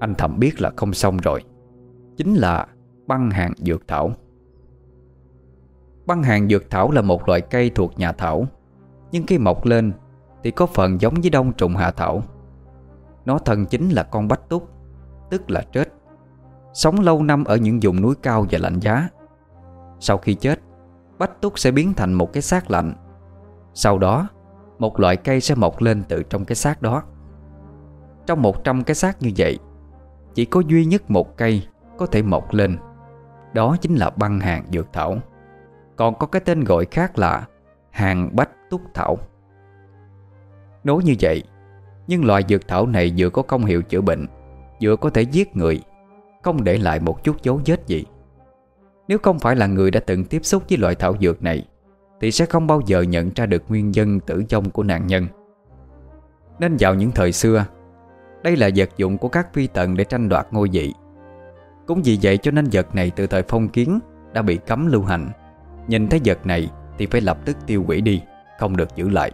Anh thầm biết là không xong rồi, Chính là băng hàng dược thảo. Băng hàng dược thảo là một loại cây thuộc nhà thảo. Nhưng khi mọc lên, Thì có phần giống với đông trùng hạ thảo. Nó thân chính là con bách túc, Tức là trết. Sống lâu năm ở những vùng núi cao và lạnh giá. Sau khi chết, Bách túc sẽ biến thành một cái xác lạnh. Sau đó, Một loại cây sẽ mọc lên từ trong cái xác đó. Trong 100 cái xác như vậy, Chỉ có duy nhất một cây Có thể mọc lên. Đó chính là băng hàng dược thảo. Còn có cái tên gọi khác là Hàng bách túc thảo. Nói như vậy, Nhưng loại dược thảo này vừa có công hiệu chữa bệnh, Vừa có thể giết người, Không để lại một chút dấu vết gì. Nếu không phải là người đã từng tiếp xúc với loại thảo dược này, Thì sẽ không bao giờ nhận ra được nguyên nhân tử vong của nạn nhân. Nên vào những thời xưa, Đây là vật dụng của các phi tần để tranh đoạt ngôi vị. Cũng vì vậy cho nên vật này từ thời phong kiến Đã bị cấm lưu hành. Nhìn thấy vật này thì phải lập tức tiêu quỷ đi, Không được giữ lại.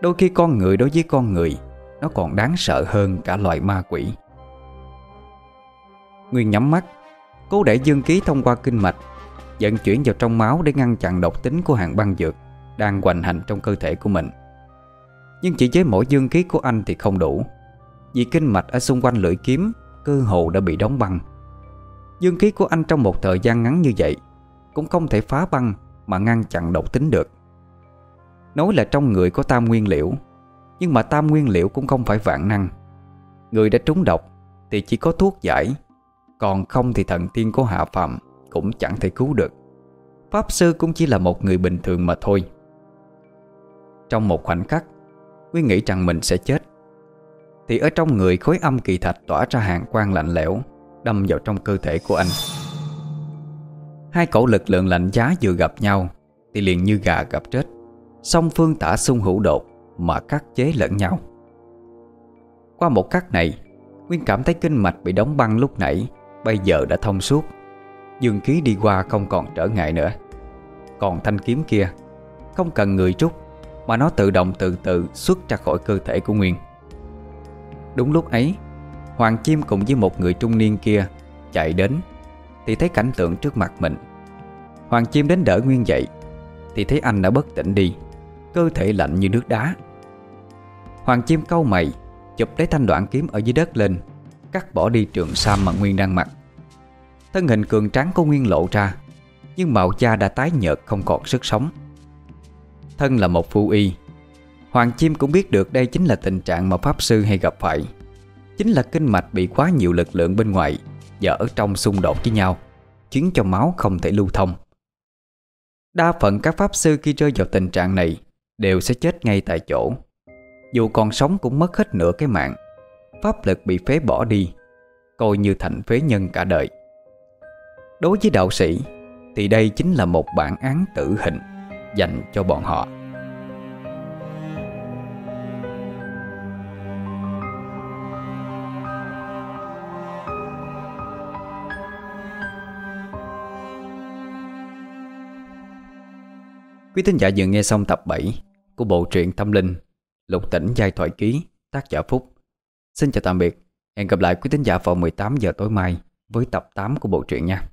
Đôi khi con người đối với con người, Nó còn đáng sợ hơn cả loài ma quỷ. Nguyên nhắm mắt, Cố đẩy dương ký thông qua kinh mạch Dẫn chuyển vào trong máu để ngăn chặn độc tính của hàng băng dược Đang hoành hành trong cơ thể của mình. Nhưng chỉ với mỗi dương ký của anh thì không đủ, Vì kinh mạch ở xung quanh lưỡi kiếm Cơ hồ đã bị đóng băng. Dương ký của anh trong một thời gian ngắn như vậy cũng không thể phá băng Mà ngăn chặn độc tính được. Nói là trong người có tam nguyên liễu, Nhưng mà tam nguyên liễu cũng không phải vạn năng. Người đã trúng độc Thì chỉ có thuốc giải, Còn không thì thần tiên của hạ phạm Cũng chẳng thể cứu được. Pháp sư cũng chỉ là một người bình thường mà thôi. Trong một khoảnh khắc Nguyên nghĩ rằng mình sẽ chết. Thì ở trong người khối âm kỳ thạch Tỏa ra hàng quang lạnh lẽo, Đâm vào trong cơ thể của anh. Hai cổ lực lượng lạnh giá vừa gặp nhau, Thì liền như gà gặp chết Song phương tả xung hữu đột Mà cắt chế lẫn nhau. Qua một cắt này Nguyên cảm thấy kinh mạch bị đóng băng lúc nãy, Bây giờ đã thông suốt. Dương khí đi qua không còn trở ngại nữa. Còn thanh kiếm kia, Không cần người trúc Mà nó tự động từ từ xuất ra khỏi cơ thể của Nguyên. Đúng lúc ấy, Hoàng Chim cùng với một người trung niên kia Chạy đến thì thấy cảnh tượng trước mặt mình. Hoàng Chim đến đỡ Nguyên dậy, Thì thấy anh đã bất tỉnh đi, Cơ thể lạnh như nước đá. Hoàng chim câu mày, Chụp lấy thanh đoạn kiếm ở dưới đất lên, Cắt bỏ đi trường sam mà Nguyên đang mặc. Thân hình cường tráng của Nguyên lộ ra, Nhưng mạo da đã tái nhợt không còn sức sống. Thân là một phu y, Hoàng chim cũng biết được đây chính là tình trạng mà Pháp Sư hay gặp phải. Chính là kinh mạch bị quá nhiều lực lượng bên ngoài và ở trong xung đột với nhau, Khiến cho máu không thể lưu thông. Đa phần các Pháp Sư khi rơi vào tình trạng này Đều sẽ chết ngay tại chỗ. Dù còn sống cũng mất hết nửa cái mạng. Pháp lực bị phế bỏ đi, Coi như thành phế nhân cả đời. Đối với đạo sĩ, Thì đây chính là một bản án tử hình Dành cho bọn họ. Quý thính giả vừa nghe xong tập 7 của bộ truyện Tâm Linh, Lục tỉnh giai thoại ký, tác giả Phúc. Xin chào tạm biệt. Hẹn gặp lại quý thính giả vào 18 giờ tối mai với tập 8 của bộ truyện nha.